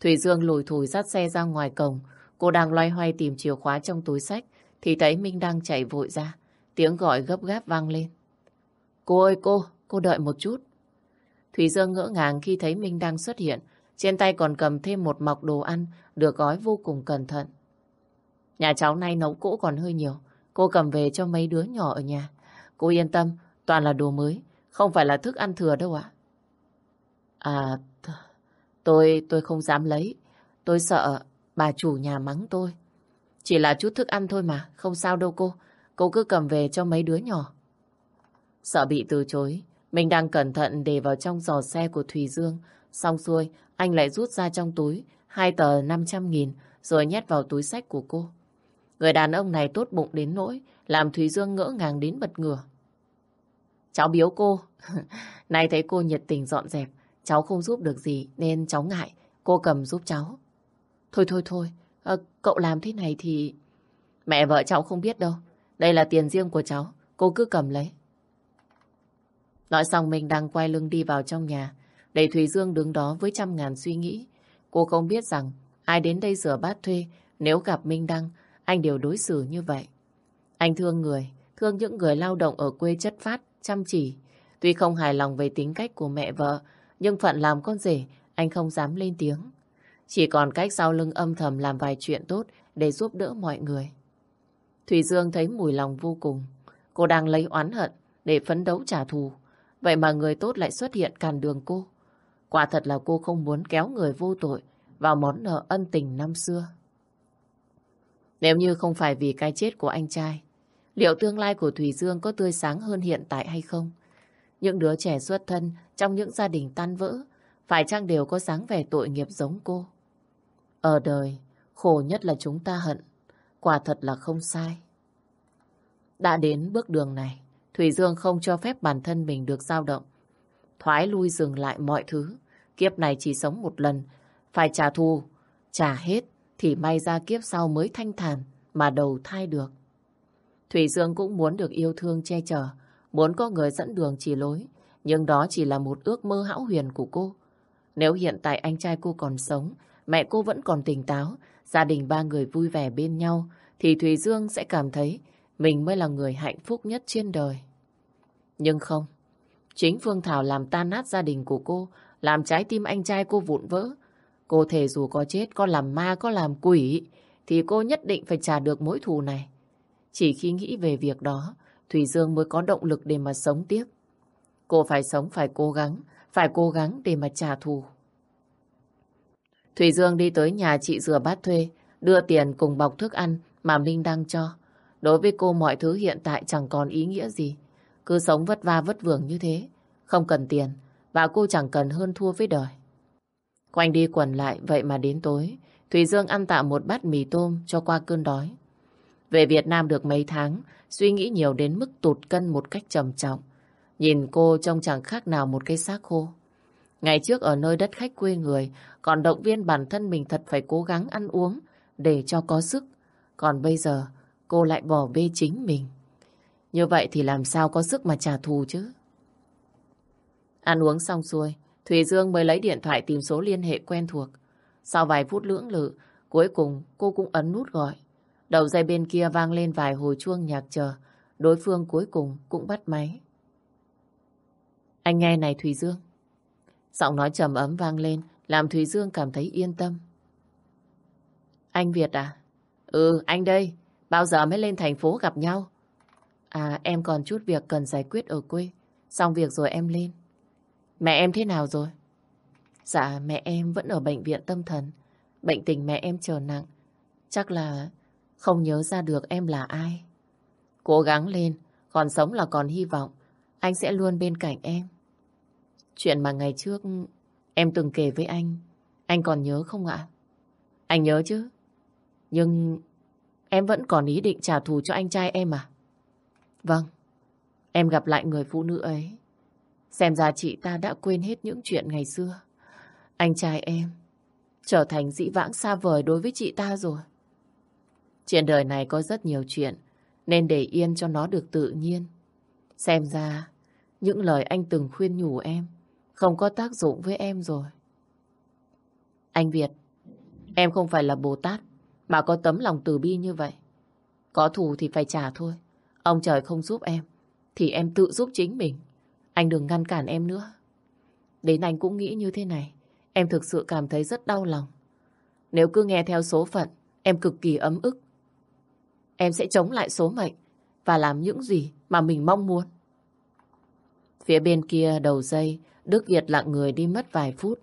Thủy Dương lùi thủi dắt xe ra ngoài cổng. Cô đang loay hoay tìm chìa khóa trong túi sách thì thấy Minh đang chạy vội ra. Tiếng gọi gấp gáp vang lên. Cô ơi cô, cô đợi một chút. Thủy Dương ngỡ ngàng khi thấy Minh đang xuất hiện. Trên tay còn cầm thêm một mọc đồ ăn được gói vô cùng cẩn thận. Nhà cháu nay nấu cỗ còn hơi nhiều. Cô cầm về cho mấy đứa nhỏ ở nhà. Cô yên tâm, toàn là đồ mới, không phải là thức ăn thừa đâu ạ. À, tôi, tôi không dám lấy. Tôi sợ bà chủ nhà mắng tôi. Chỉ là chút thức ăn thôi mà, không sao đâu cô. Cô cứ cầm về cho mấy đứa nhỏ. Sợ bị từ chối, mình đang cẩn thận để vào trong giò xe của Thùy Dương. Xong xuôi, anh lại rút ra trong túi hai tờ 500 nghìn rồi nhét vào túi sách của cô. Người đàn ông này tốt bụng đến nỗi làm Thùy Dương ngỡ ngàng đến bật ngửa. Cháu biếu cô. (laughs) Nay thấy cô nhiệt tình dọn dẹp, cháu không giúp được gì nên cháu ngại. Cô cầm giúp cháu. Thôi thôi thôi, à, cậu làm thế này thì... Mẹ vợ cháu không biết đâu. Đây là tiền riêng của cháu. Cô cứ cầm lấy. Nói xong mình đang quay lưng đi vào trong nhà. Để Thùy Dương đứng đó với trăm ngàn suy nghĩ. Cô không biết rằng ai đến đây rửa bát thuê nếu gặp Minh Đăng anh đều đối xử như vậy. Anh thương người, thương những người lao động ở quê chất phát, chăm chỉ. Tuy không hài lòng về tính cách của mẹ vợ, nhưng phận làm con rể, anh không dám lên tiếng. Chỉ còn cách sau lưng âm thầm làm vài chuyện tốt để giúp đỡ mọi người. Thủy Dương thấy mùi lòng vô cùng. Cô đang lấy oán hận để phấn đấu trả thù. Vậy mà người tốt lại xuất hiện cản đường cô. Quả thật là cô không muốn kéo người vô tội vào món nợ ân tình năm xưa. Nếu như không phải vì cái chết của anh trai, liệu tương lai của Thủy Dương có tươi sáng hơn hiện tại hay không? Những đứa trẻ xuất thân trong những gia đình tan vỡ, phải chăng đều có dáng vẻ tội nghiệp giống cô? Ở đời, khổ nhất là chúng ta hận, quả thật là không sai. Đã đến bước đường này, Thủy Dương không cho phép bản thân mình được dao động. Thoái lui dừng lại mọi thứ. Kiếp này chỉ sống một lần, phải trả thù, trả hết thì may ra kiếp sau mới thanh thản mà đầu thai được. Thủy Dương cũng muốn được yêu thương che chở, muốn có người dẫn đường chỉ lối, nhưng đó chỉ là một ước mơ hão huyền của cô. Nếu hiện tại anh trai cô còn sống, mẹ cô vẫn còn tỉnh táo, gia đình ba người vui vẻ bên nhau, thì thùy Dương sẽ cảm thấy mình mới là người hạnh phúc nhất trên đời. Nhưng không, chính Phương Thảo làm tan nát gia đình của cô, làm trái tim anh trai cô vụn vỡ. Cô thề dù có chết, có làm ma, có làm quỷ, thì cô nhất định phải trả được mối thù này. Chỉ khi nghĩ về việc đó, Thủy Dương mới có động lực để mà sống tiếp. Cô phải sống, phải cố gắng, phải cố gắng để mà trả thù. Thủy Dương đi tới nhà chị rửa bát thuê, đưa tiền cùng bọc thức ăn mà Minh đang cho. Đối với cô mọi thứ hiện tại chẳng còn ý nghĩa gì. Cứ sống vất va vất vưởng như thế, không cần tiền, và cô chẳng cần hơn thua với đời. Quanh đi quẩn lại, vậy mà đến tối, Thủy Dương ăn tạm một bát mì tôm cho qua cơn đói. Về Việt Nam được mấy tháng, suy nghĩ nhiều đến mức tụt cân một cách trầm trọng. Nhìn cô trông chẳng khác nào một cây xác khô. Ngày trước ở nơi đất khách quê người, còn động viên bản thân mình thật phải cố gắng ăn uống để cho có sức. Còn bây giờ, cô lại bỏ bê chính mình. Như vậy thì làm sao có sức mà trả thù chứ? Ăn uống xong xuôi, Thùy Dương mới lấy điện thoại tìm số liên hệ quen thuộc. Sau vài phút lưỡng lự, cuối cùng cô cũng ấn nút gọi. Đầu dây bên kia vang lên vài hồi chuông nhạc chờ. Đối phương cuối cùng cũng bắt máy. Anh nghe này Thùy Dương. Giọng nói trầm ấm vang lên, làm Thùy Dương cảm thấy yên tâm. Anh Việt à? Ừ, anh đây. Bao giờ mới lên thành phố gặp nhau? À, em còn chút việc cần giải quyết ở quê. Xong việc rồi em lên. Mẹ em thế nào rồi? Dạ, mẹ em vẫn ở bệnh viện tâm thần. Bệnh tình mẹ em trở nặng. Chắc là không nhớ ra được em là ai. Cố gắng lên, còn sống là còn hy vọng. Anh sẽ luôn bên cạnh em. Chuyện mà ngày trước em từng kể với anh, anh còn nhớ không ạ? Anh nhớ chứ. Nhưng em vẫn còn ý định trả thù cho anh trai em à? Vâng, em gặp lại người phụ nữ ấy. Xem ra chị ta đã quên hết những chuyện ngày xưa. Anh trai em trở thành dĩ vãng xa vời đối với chị ta rồi. Trên đời này có rất nhiều chuyện, nên để yên cho nó được tự nhiên. Xem ra, những lời anh từng khuyên nhủ em không có tác dụng với em rồi. Anh Việt, em không phải là Bồ Tát mà có tấm lòng từ bi như vậy. Có thù thì phải trả thôi. Ông trời không giúp em, thì em tự giúp chính mình. Anh đừng ngăn cản em nữa. Đến anh cũng nghĩ như thế này. Em thực sự cảm thấy rất đau lòng. Nếu cứ nghe theo số phận, em cực kỳ ấm ức. Em sẽ chống lại số mệnh và làm những gì mà mình mong muốn. Phía bên kia đầu dây, Đức Việt lặng người đi mất vài phút.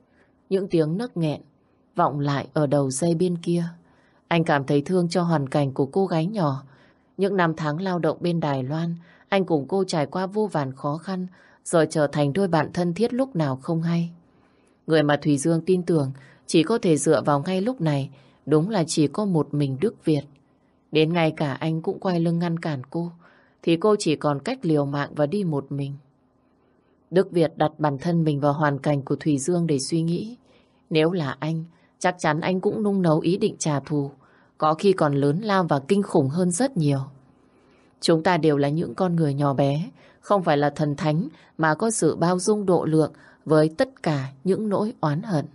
Những tiếng nấc nghẹn vọng lại ở đầu dây bên kia. Anh cảm thấy thương cho hoàn cảnh của cô gái nhỏ. Những năm tháng lao động bên Đài Loan, anh cùng cô trải qua vô vàn khó khăn, rồi trở thành đôi bạn thân thiết lúc nào không hay. Người mà Thùy Dương tin tưởng chỉ có thể dựa vào ngay lúc này, đúng là chỉ có một mình Đức Việt. Đến ngay cả anh cũng quay lưng ngăn cản cô, thì cô chỉ còn cách liều mạng và đi một mình. Đức Việt đặt bản thân mình vào hoàn cảnh của Thùy Dương để suy nghĩ. Nếu là anh, chắc chắn anh cũng nung nấu ý định trả thù, có khi còn lớn lao và kinh khủng hơn rất nhiều. Chúng ta đều là những con người nhỏ bé, không phải là thần thánh mà có sự bao dung độ lượng với tất cả những nỗi oán hận.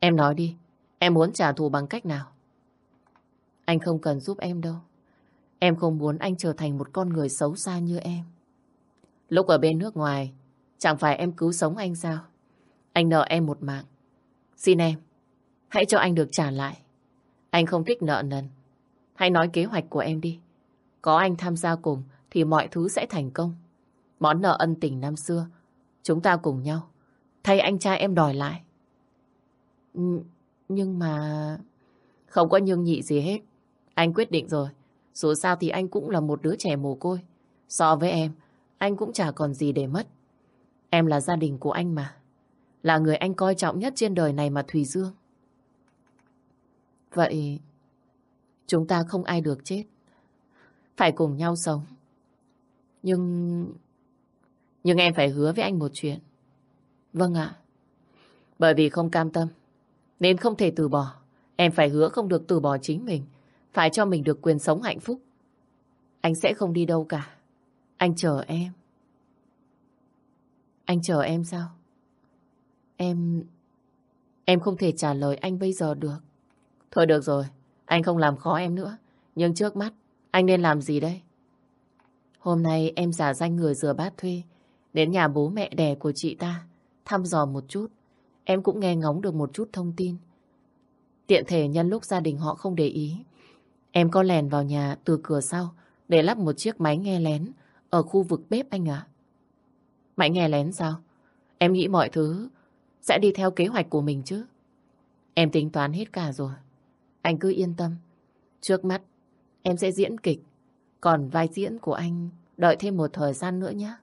Em nói đi, em muốn trả thù bằng cách nào? Anh không cần giúp em đâu. Em không muốn anh trở thành một con người xấu xa như em. Lúc ở bên nước ngoài, chẳng phải em cứu sống anh sao? Anh nợ em một mạng. Xin em, hãy cho anh được trả lại. Anh không thích nợ nần. Hãy nói kế hoạch của em đi. Có anh tham gia cùng thì mọi thứ sẽ thành công. Món nợ ân tình năm xưa, chúng ta cùng nhau. Thay anh trai em đòi lại. Nhưng mà... Không có nhưng nhị gì hết. Anh quyết định rồi. Dù sao thì anh cũng là một đứa trẻ mồ côi. So với em, anh cũng chả còn gì để mất. Em là gia đình của anh mà. Là người anh coi trọng nhất trên đời này mà Thùy Dương. Vậy chúng ta không ai được chết. Phải cùng nhau sống. Nhưng... Nhưng em phải hứa với anh một chuyện. Vâng ạ. Bởi vì không cam tâm, nên không thể từ bỏ. Em phải hứa không được từ bỏ chính mình. Phải cho mình được quyền sống hạnh phúc. Anh sẽ không đi đâu cả. Anh chờ em. Anh chờ em sao? Em... Em không thể trả lời anh bây giờ được. Thôi được rồi, anh không làm khó em nữa. Nhưng trước mắt, anh nên làm gì đây? Hôm nay em giả danh người rửa bát thuê, đến nhà bố mẹ đẻ của chị ta, thăm dò một chút. Em cũng nghe ngóng được một chút thông tin. Tiện thể nhân lúc gia đình họ không để ý, em có lèn vào nhà từ cửa sau để lắp một chiếc máy nghe lén ở khu vực bếp anh ạ. Máy nghe lén sao? Em nghĩ mọi thứ sẽ đi theo kế hoạch của mình chứ. Em tính toán hết cả rồi. Anh cứ yên tâm. Trước mắt, em sẽ diễn kịch. Còn vai diễn của anh đợi thêm một thời gian nữa nhé.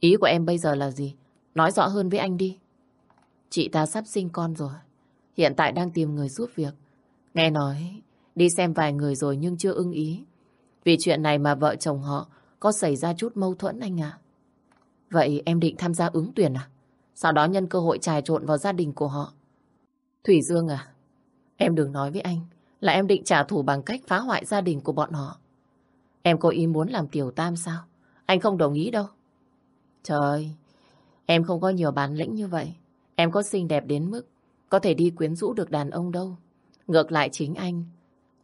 Ý của em bây giờ là gì? Nói rõ hơn với anh đi. Chị ta sắp sinh con rồi. Hiện tại đang tìm người giúp việc. Nghe nói đi xem vài người rồi nhưng chưa ưng ý. Vì chuyện này mà vợ chồng họ có xảy ra chút mâu thuẫn anh à? Vậy em định tham gia ứng tuyển à? Sau đó nhân cơ hội trà trộn vào gia đình của họ. Thủy Dương à, em đừng nói với anh là em định trả thù bằng cách phá hoại gia đình của bọn họ. Em có ý muốn làm tiểu tam sao? Anh không đồng ý đâu. Trời, em không có nhiều bản lĩnh như vậy. Em có xinh đẹp đến mức có thể đi quyến rũ được đàn ông đâu. Ngược lại chính anh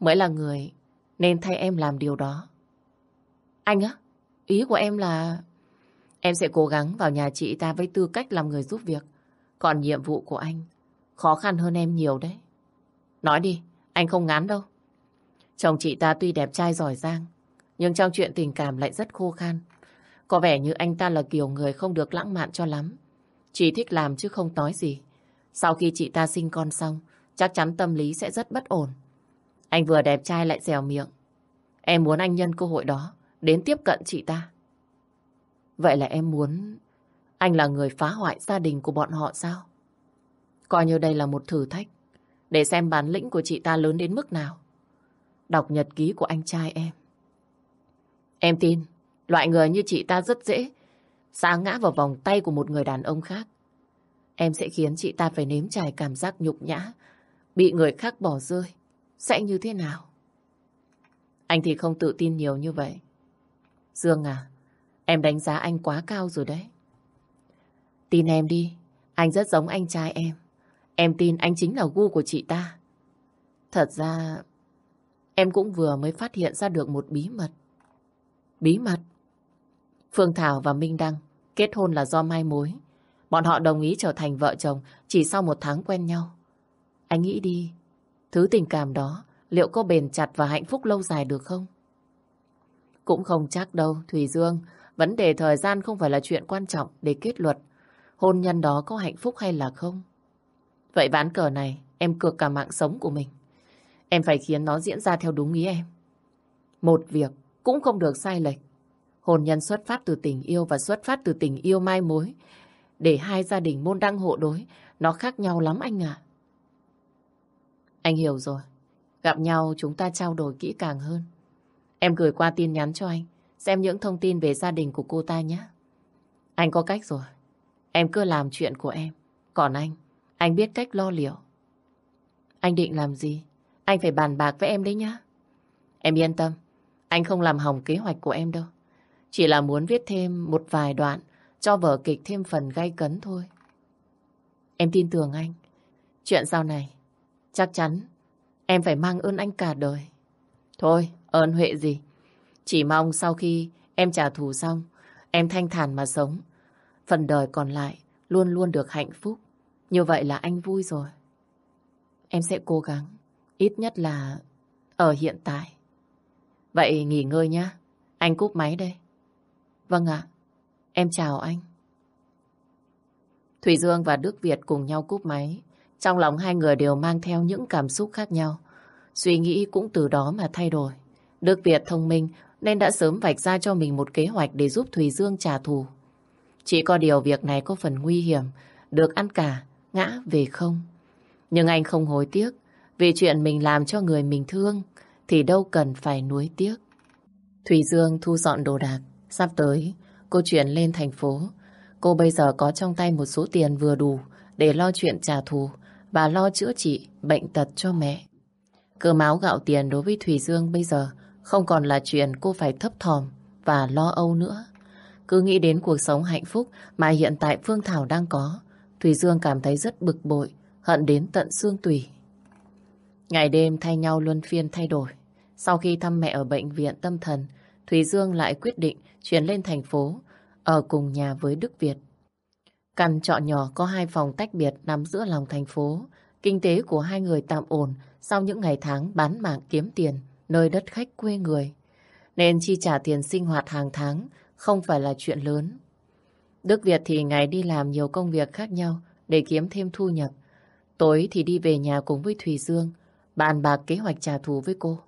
mới là người nên thay em làm điều đó. Anh á, ý của em là em sẽ cố gắng vào nhà chị ta với tư cách làm người giúp việc. Còn nhiệm vụ của anh khó khăn hơn em nhiều đấy. Nói đi, anh không ngán đâu. Chồng chị ta tuy đẹp trai giỏi giang, nhưng trong chuyện tình cảm lại rất khô khan. Có vẻ như anh ta là kiểu người không được lãng mạn cho lắm. Chỉ thích làm chứ không nói gì. Sau khi chị ta sinh con xong, chắc chắn tâm lý sẽ rất bất ổn. Anh vừa đẹp trai lại dẻo miệng. Em muốn anh nhân cơ hội đó đến tiếp cận chị ta. Vậy là em muốn anh là người phá hoại gia đình của bọn họ sao? Coi như đây là một thử thách để xem bản lĩnh của chị ta lớn đến mức nào. Đọc nhật ký của anh trai em. Em tin, loại người như chị ta rất dễ sa ngã vào vòng tay của một người đàn ông khác. Em sẽ khiến chị ta phải nếm trải cảm giác nhục nhã, bị người khác bỏ rơi. Sẽ như thế nào? Anh thì không tự tin nhiều như vậy. Dương à, em đánh giá anh quá cao rồi đấy. Tin em đi, anh rất giống anh trai em. Em tin anh chính là gu của chị ta. Thật ra, em cũng vừa mới phát hiện ra được một bí mật. Bí mật? Phương Thảo và Minh Đăng kết hôn là do mai mối. Bọn họ đồng ý trở thành vợ chồng chỉ sau một tháng quen nhau. Anh nghĩ đi, thứ tình cảm đó liệu có bền chặt và hạnh phúc lâu dài được không? Cũng không chắc đâu, Thùy Dương. Vấn đề thời gian không phải là chuyện quan trọng để kết luật. Hôn nhân đó có hạnh phúc hay là không? Vậy ván cờ này, em cược cả mạng sống của mình. Em phải khiến nó diễn ra theo đúng ý em. Một việc cũng không được sai lệch. Hôn nhân xuất phát từ tình yêu và xuất phát từ tình yêu mai mối. Để hai gia đình môn đăng hộ đối, nó khác nhau lắm anh ạ. Anh hiểu rồi. Gặp nhau chúng ta trao đổi kỹ càng hơn. Em gửi qua tin nhắn cho anh, xem những thông tin về gia đình của cô ta nhé. Anh có cách rồi. Em cứ làm chuyện của em. Còn anh, anh biết cách lo liệu. Anh định làm gì? Anh phải bàn bạc với em đấy nhá. Em yên tâm, anh không làm hỏng kế hoạch của em đâu. Chỉ là muốn viết thêm một vài đoạn cho vở kịch thêm phần gay cấn thôi. Em tin tưởng anh. Chuyện sau này, chắc chắn em phải mang ơn anh cả đời. Thôi, Ơn huệ gì? Chỉ mong sau khi em trả thù xong, em thanh thản mà sống. Phần đời còn lại luôn luôn được hạnh phúc. Như vậy là anh vui rồi. Em sẽ cố gắng, ít nhất là ở hiện tại. Vậy nghỉ ngơi nhá. Anh cúp máy đây. Vâng ạ. Em chào anh. Thủy Dương và Đức Việt cùng nhau cúp máy. Trong lòng hai người đều mang theo những cảm xúc khác nhau. Suy nghĩ cũng từ đó mà thay đổi. Đức Việt thông minh nên đã sớm vạch ra cho mình một kế hoạch để giúp Thùy Dương trả thù. Chỉ có điều việc này có phần nguy hiểm, được ăn cả, ngã về không. Nhưng anh không hối tiếc, vì chuyện mình làm cho người mình thương thì đâu cần phải nuối tiếc. Thùy Dương thu dọn đồ đạc, sắp tới cô chuyển lên thành phố. Cô bây giờ có trong tay một số tiền vừa đủ để lo chuyện trả thù và lo chữa trị bệnh tật cho mẹ. Cơm áo gạo tiền đối với Thùy Dương bây giờ không còn là chuyện cô phải thấp thòm và lo âu nữa. Cứ nghĩ đến cuộc sống hạnh phúc mà hiện tại Phương Thảo đang có, Thùy Dương cảm thấy rất bực bội, hận đến tận xương tủy. Ngày đêm thay nhau luân phiên thay đổi. Sau khi thăm mẹ ở bệnh viện tâm thần, Thùy Dương lại quyết định chuyển lên thành phố, ở cùng nhà với Đức Việt. Căn trọ nhỏ có hai phòng tách biệt nằm giữa lòng thành phố. Kinh tế của hai người tạm ổn sau những ngày tháng bán mạng kiếm tiền nơi đất khách quê người. Nên chi trả tiền sinh hoạt hàng tháng không phải là chuyện lớn. Đức Việt thì ngày đi làm nhiều công việc khác nhau để kiếm thêm thu nhập. Tối thì đi về nhà cùng với Thùy Dương, bàn bạc kế hoạch trả thù với cô.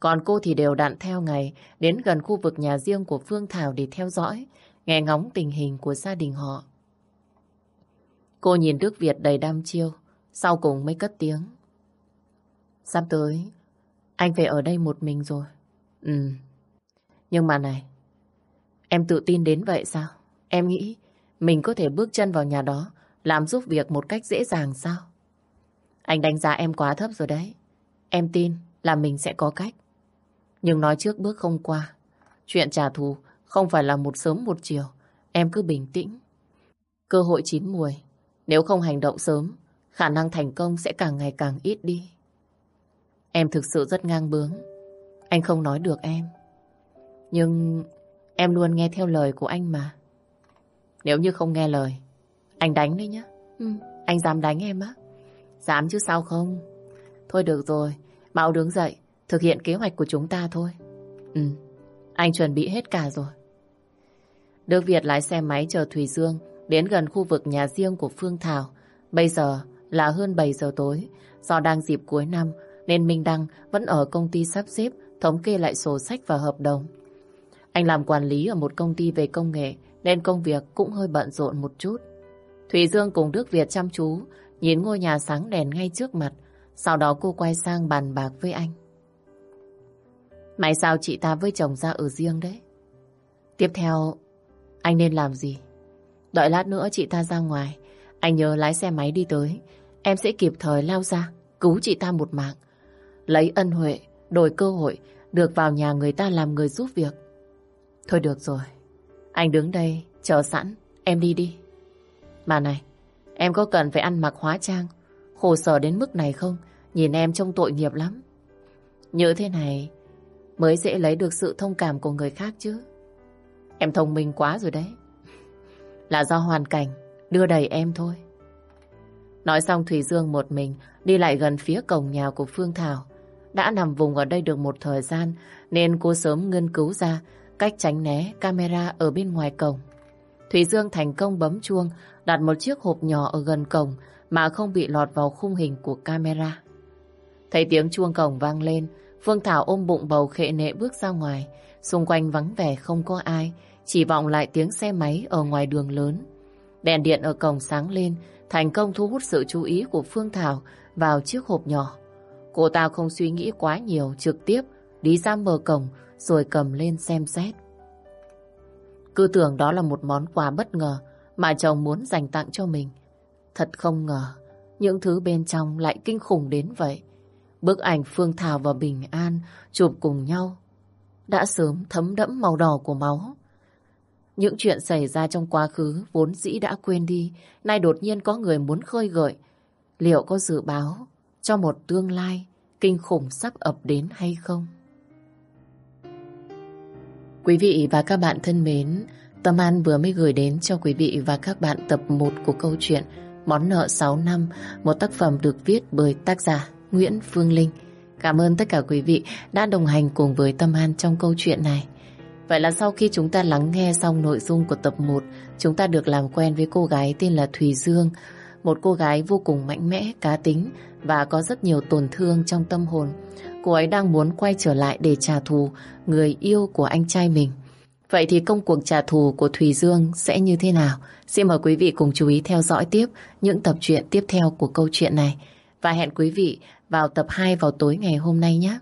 Còn cô thì đều đặn theo ngày đến gần khu vực nhà riêng của Phương Thảo để theo dõi, nghe ngóng tình hình của gia đình họ. Cô nhìn Đức Việt đầy đam chiêu, sau cùng mới cất tiếng. Sắp tới, anh phải ở đây một mình rồi. Ừ, nhưng mà này, em tự tin đến vậy sao? Em nghĩ mình có thể bước chân vào nhà đó, làm giúp việc một cách dễ dàng sao? Anh đánh giá em quá thấp rồi đấy. Em tin là mình sẽ có cách. Nhưng nói trước bước không qua. Chuyện trả thù không phải là một sớm một chiều. Em cứ bình tĩnh. Cơ hội chín mùi. Nếu không hành động sớm, khả năng thành công sẽ càng ngày càng ít đi. Em thực sự rất ngang bướng. Anh không nói được em. Nhưng em luôn nghe theo lời của anh mà. Nếu như không nghe lời, anh đánh đấy nhá. Ừ, anh dám đánh em á? Dám chứ sao không? Thôi được rồi, mau đứng dậy, thực hiện kế hoạch của chúng ta thôi. Ừ, anh chuẩn bị hết cả rồi. Đức Việt lái xe máy chờ Thùy Dương đến gần khu vực nhà riêng của Phương Thảo. Bây giờ là hơn 7 giờ tối, do đang dịp cuối năm nên Minh Đăng vẫn ở công ty sắp xếp thống kê lại sổ sách và hợp đồng. Anh làm quản lý ở một công ty về công nghệ nên công việc cũng hơi bận rộn một chút. Thùy Dương cùng Đức Việt chăm chú nhìn ngôi nhà sáng đèn ngay trước mặt. Sau đó cô quay sang bàn bạc với anh. Mày sao chị ta với chồng ra ở riêng đấy? Tiếp theo, anh nên làm gì? Đợi lát nữa chị ta ra ngoài, anh nhớ lái xe máy đi tới. Em sẽ kịp thời lao ra, cứu chị ta một mạng. Lấy ân huệ, đổi cơ hội, được vào nhà người ta làm người giúp việc. Thôi được rồi, anh đứng đây, chờ sẵn, em đi đi. Mà này, em có cần phải ăn mặc hóa trang, khổ sở đến mức này không? Nhìn em trông tội nghiệp lắm. Như thế này mới dễ lấy được sự thông cảm của người khác chứ. Em thông minh quá rồi đấy. Là do hoàn cảnh đưa đẩy em thôi. Nói xong Thủy Dương một mình đi lại gần phía cổng nhà của Phương Thảo. Đã nằm vùng ở đây được một thời gian nên cô sớm nghiên cứu ra cách tránh né camera ở bên ngoài cổng. Thủy Dương thành công bấm chuông đặt một chiếc hộp nhỏ ở gần cổng mà không bị lọt vào khung hình của camera. Thấy tiếng chuông cổng vang lên, Phương Thảo ôm bụng bầu khệ nệ bước ra ngoài. Xung quanh vắng vẻ không có ai, chỉ vọng lại tiếng xe máy ở ngoài đường lớn. Đèn điện ở cổng sáng lên, thành công thu hút sự chú ý của Phương Thảo vào chiếc hộp nhỏ. Cô ta không suy nghĩ quá nhiều, trực tiếp đi ra mở cổng rồi cầm lên xem xét. Cứ tưởng đó là một món quà bất ngờ mà chồng muốn dành tặng cho mình. Thật không ngờ, những thứ bên trong lại kinh khủng đến vậy. Bức ảnh Phương Thảo và Bình An chụp cùng nhau đã sớm thấm đẫm màu đỏ của máu. Những chuyện xảy ra trong quá khứ vốn dĩ đã quên đi, nay đột nhiên có người muốn khơi gợi. Liệu có dự báo cho một tương lai kinh khủng sắp ập đến hay không? Quý vị và các bạn thân mến, Tâm An vừa mới gửi đến cho quý vị và các bạn tập 1 của câu chuyện Món nợ 6 năm, một tác phẩm được viết bởi tác giả Nguyễn Phương Linh. Cảm ơn tất cả quý vị đã đồng hành cùng với Tâm An trong câu chuyện này. Vậy là sau khi chúng ta lắng nghe xong nội dung của tập 1, chúng ta được làm quen với cô gái tên là Thùy Dương, một cô gái vô cùng mạnh mẽ, cá tính và có rất nhiều tổn thương trong tâm hồn. Cô ấy đang muốn quay trở lại để trả thù người yêu của anh trai mình. Vậy thì công cuộc trả thù của Thùy Dương sẽ như thế nào? Xin mời quý vị cùng chú ý theo dõi tiếp những tập truyện tiếp theo của câu chuyện này. Và hẹn quý vị vào tập 2 vào tối ngày hôm nay nhé.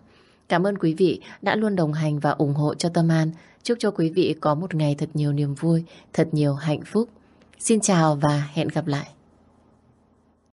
Cảm ơn quý vị đã luôn đồng hành và ủng hộ cho Tâm An. Chúc cho quý vị có một ngày thật nhiều niềm vui, thật nhiều hạnh phúc. Xin chào và hẹn gặp lại.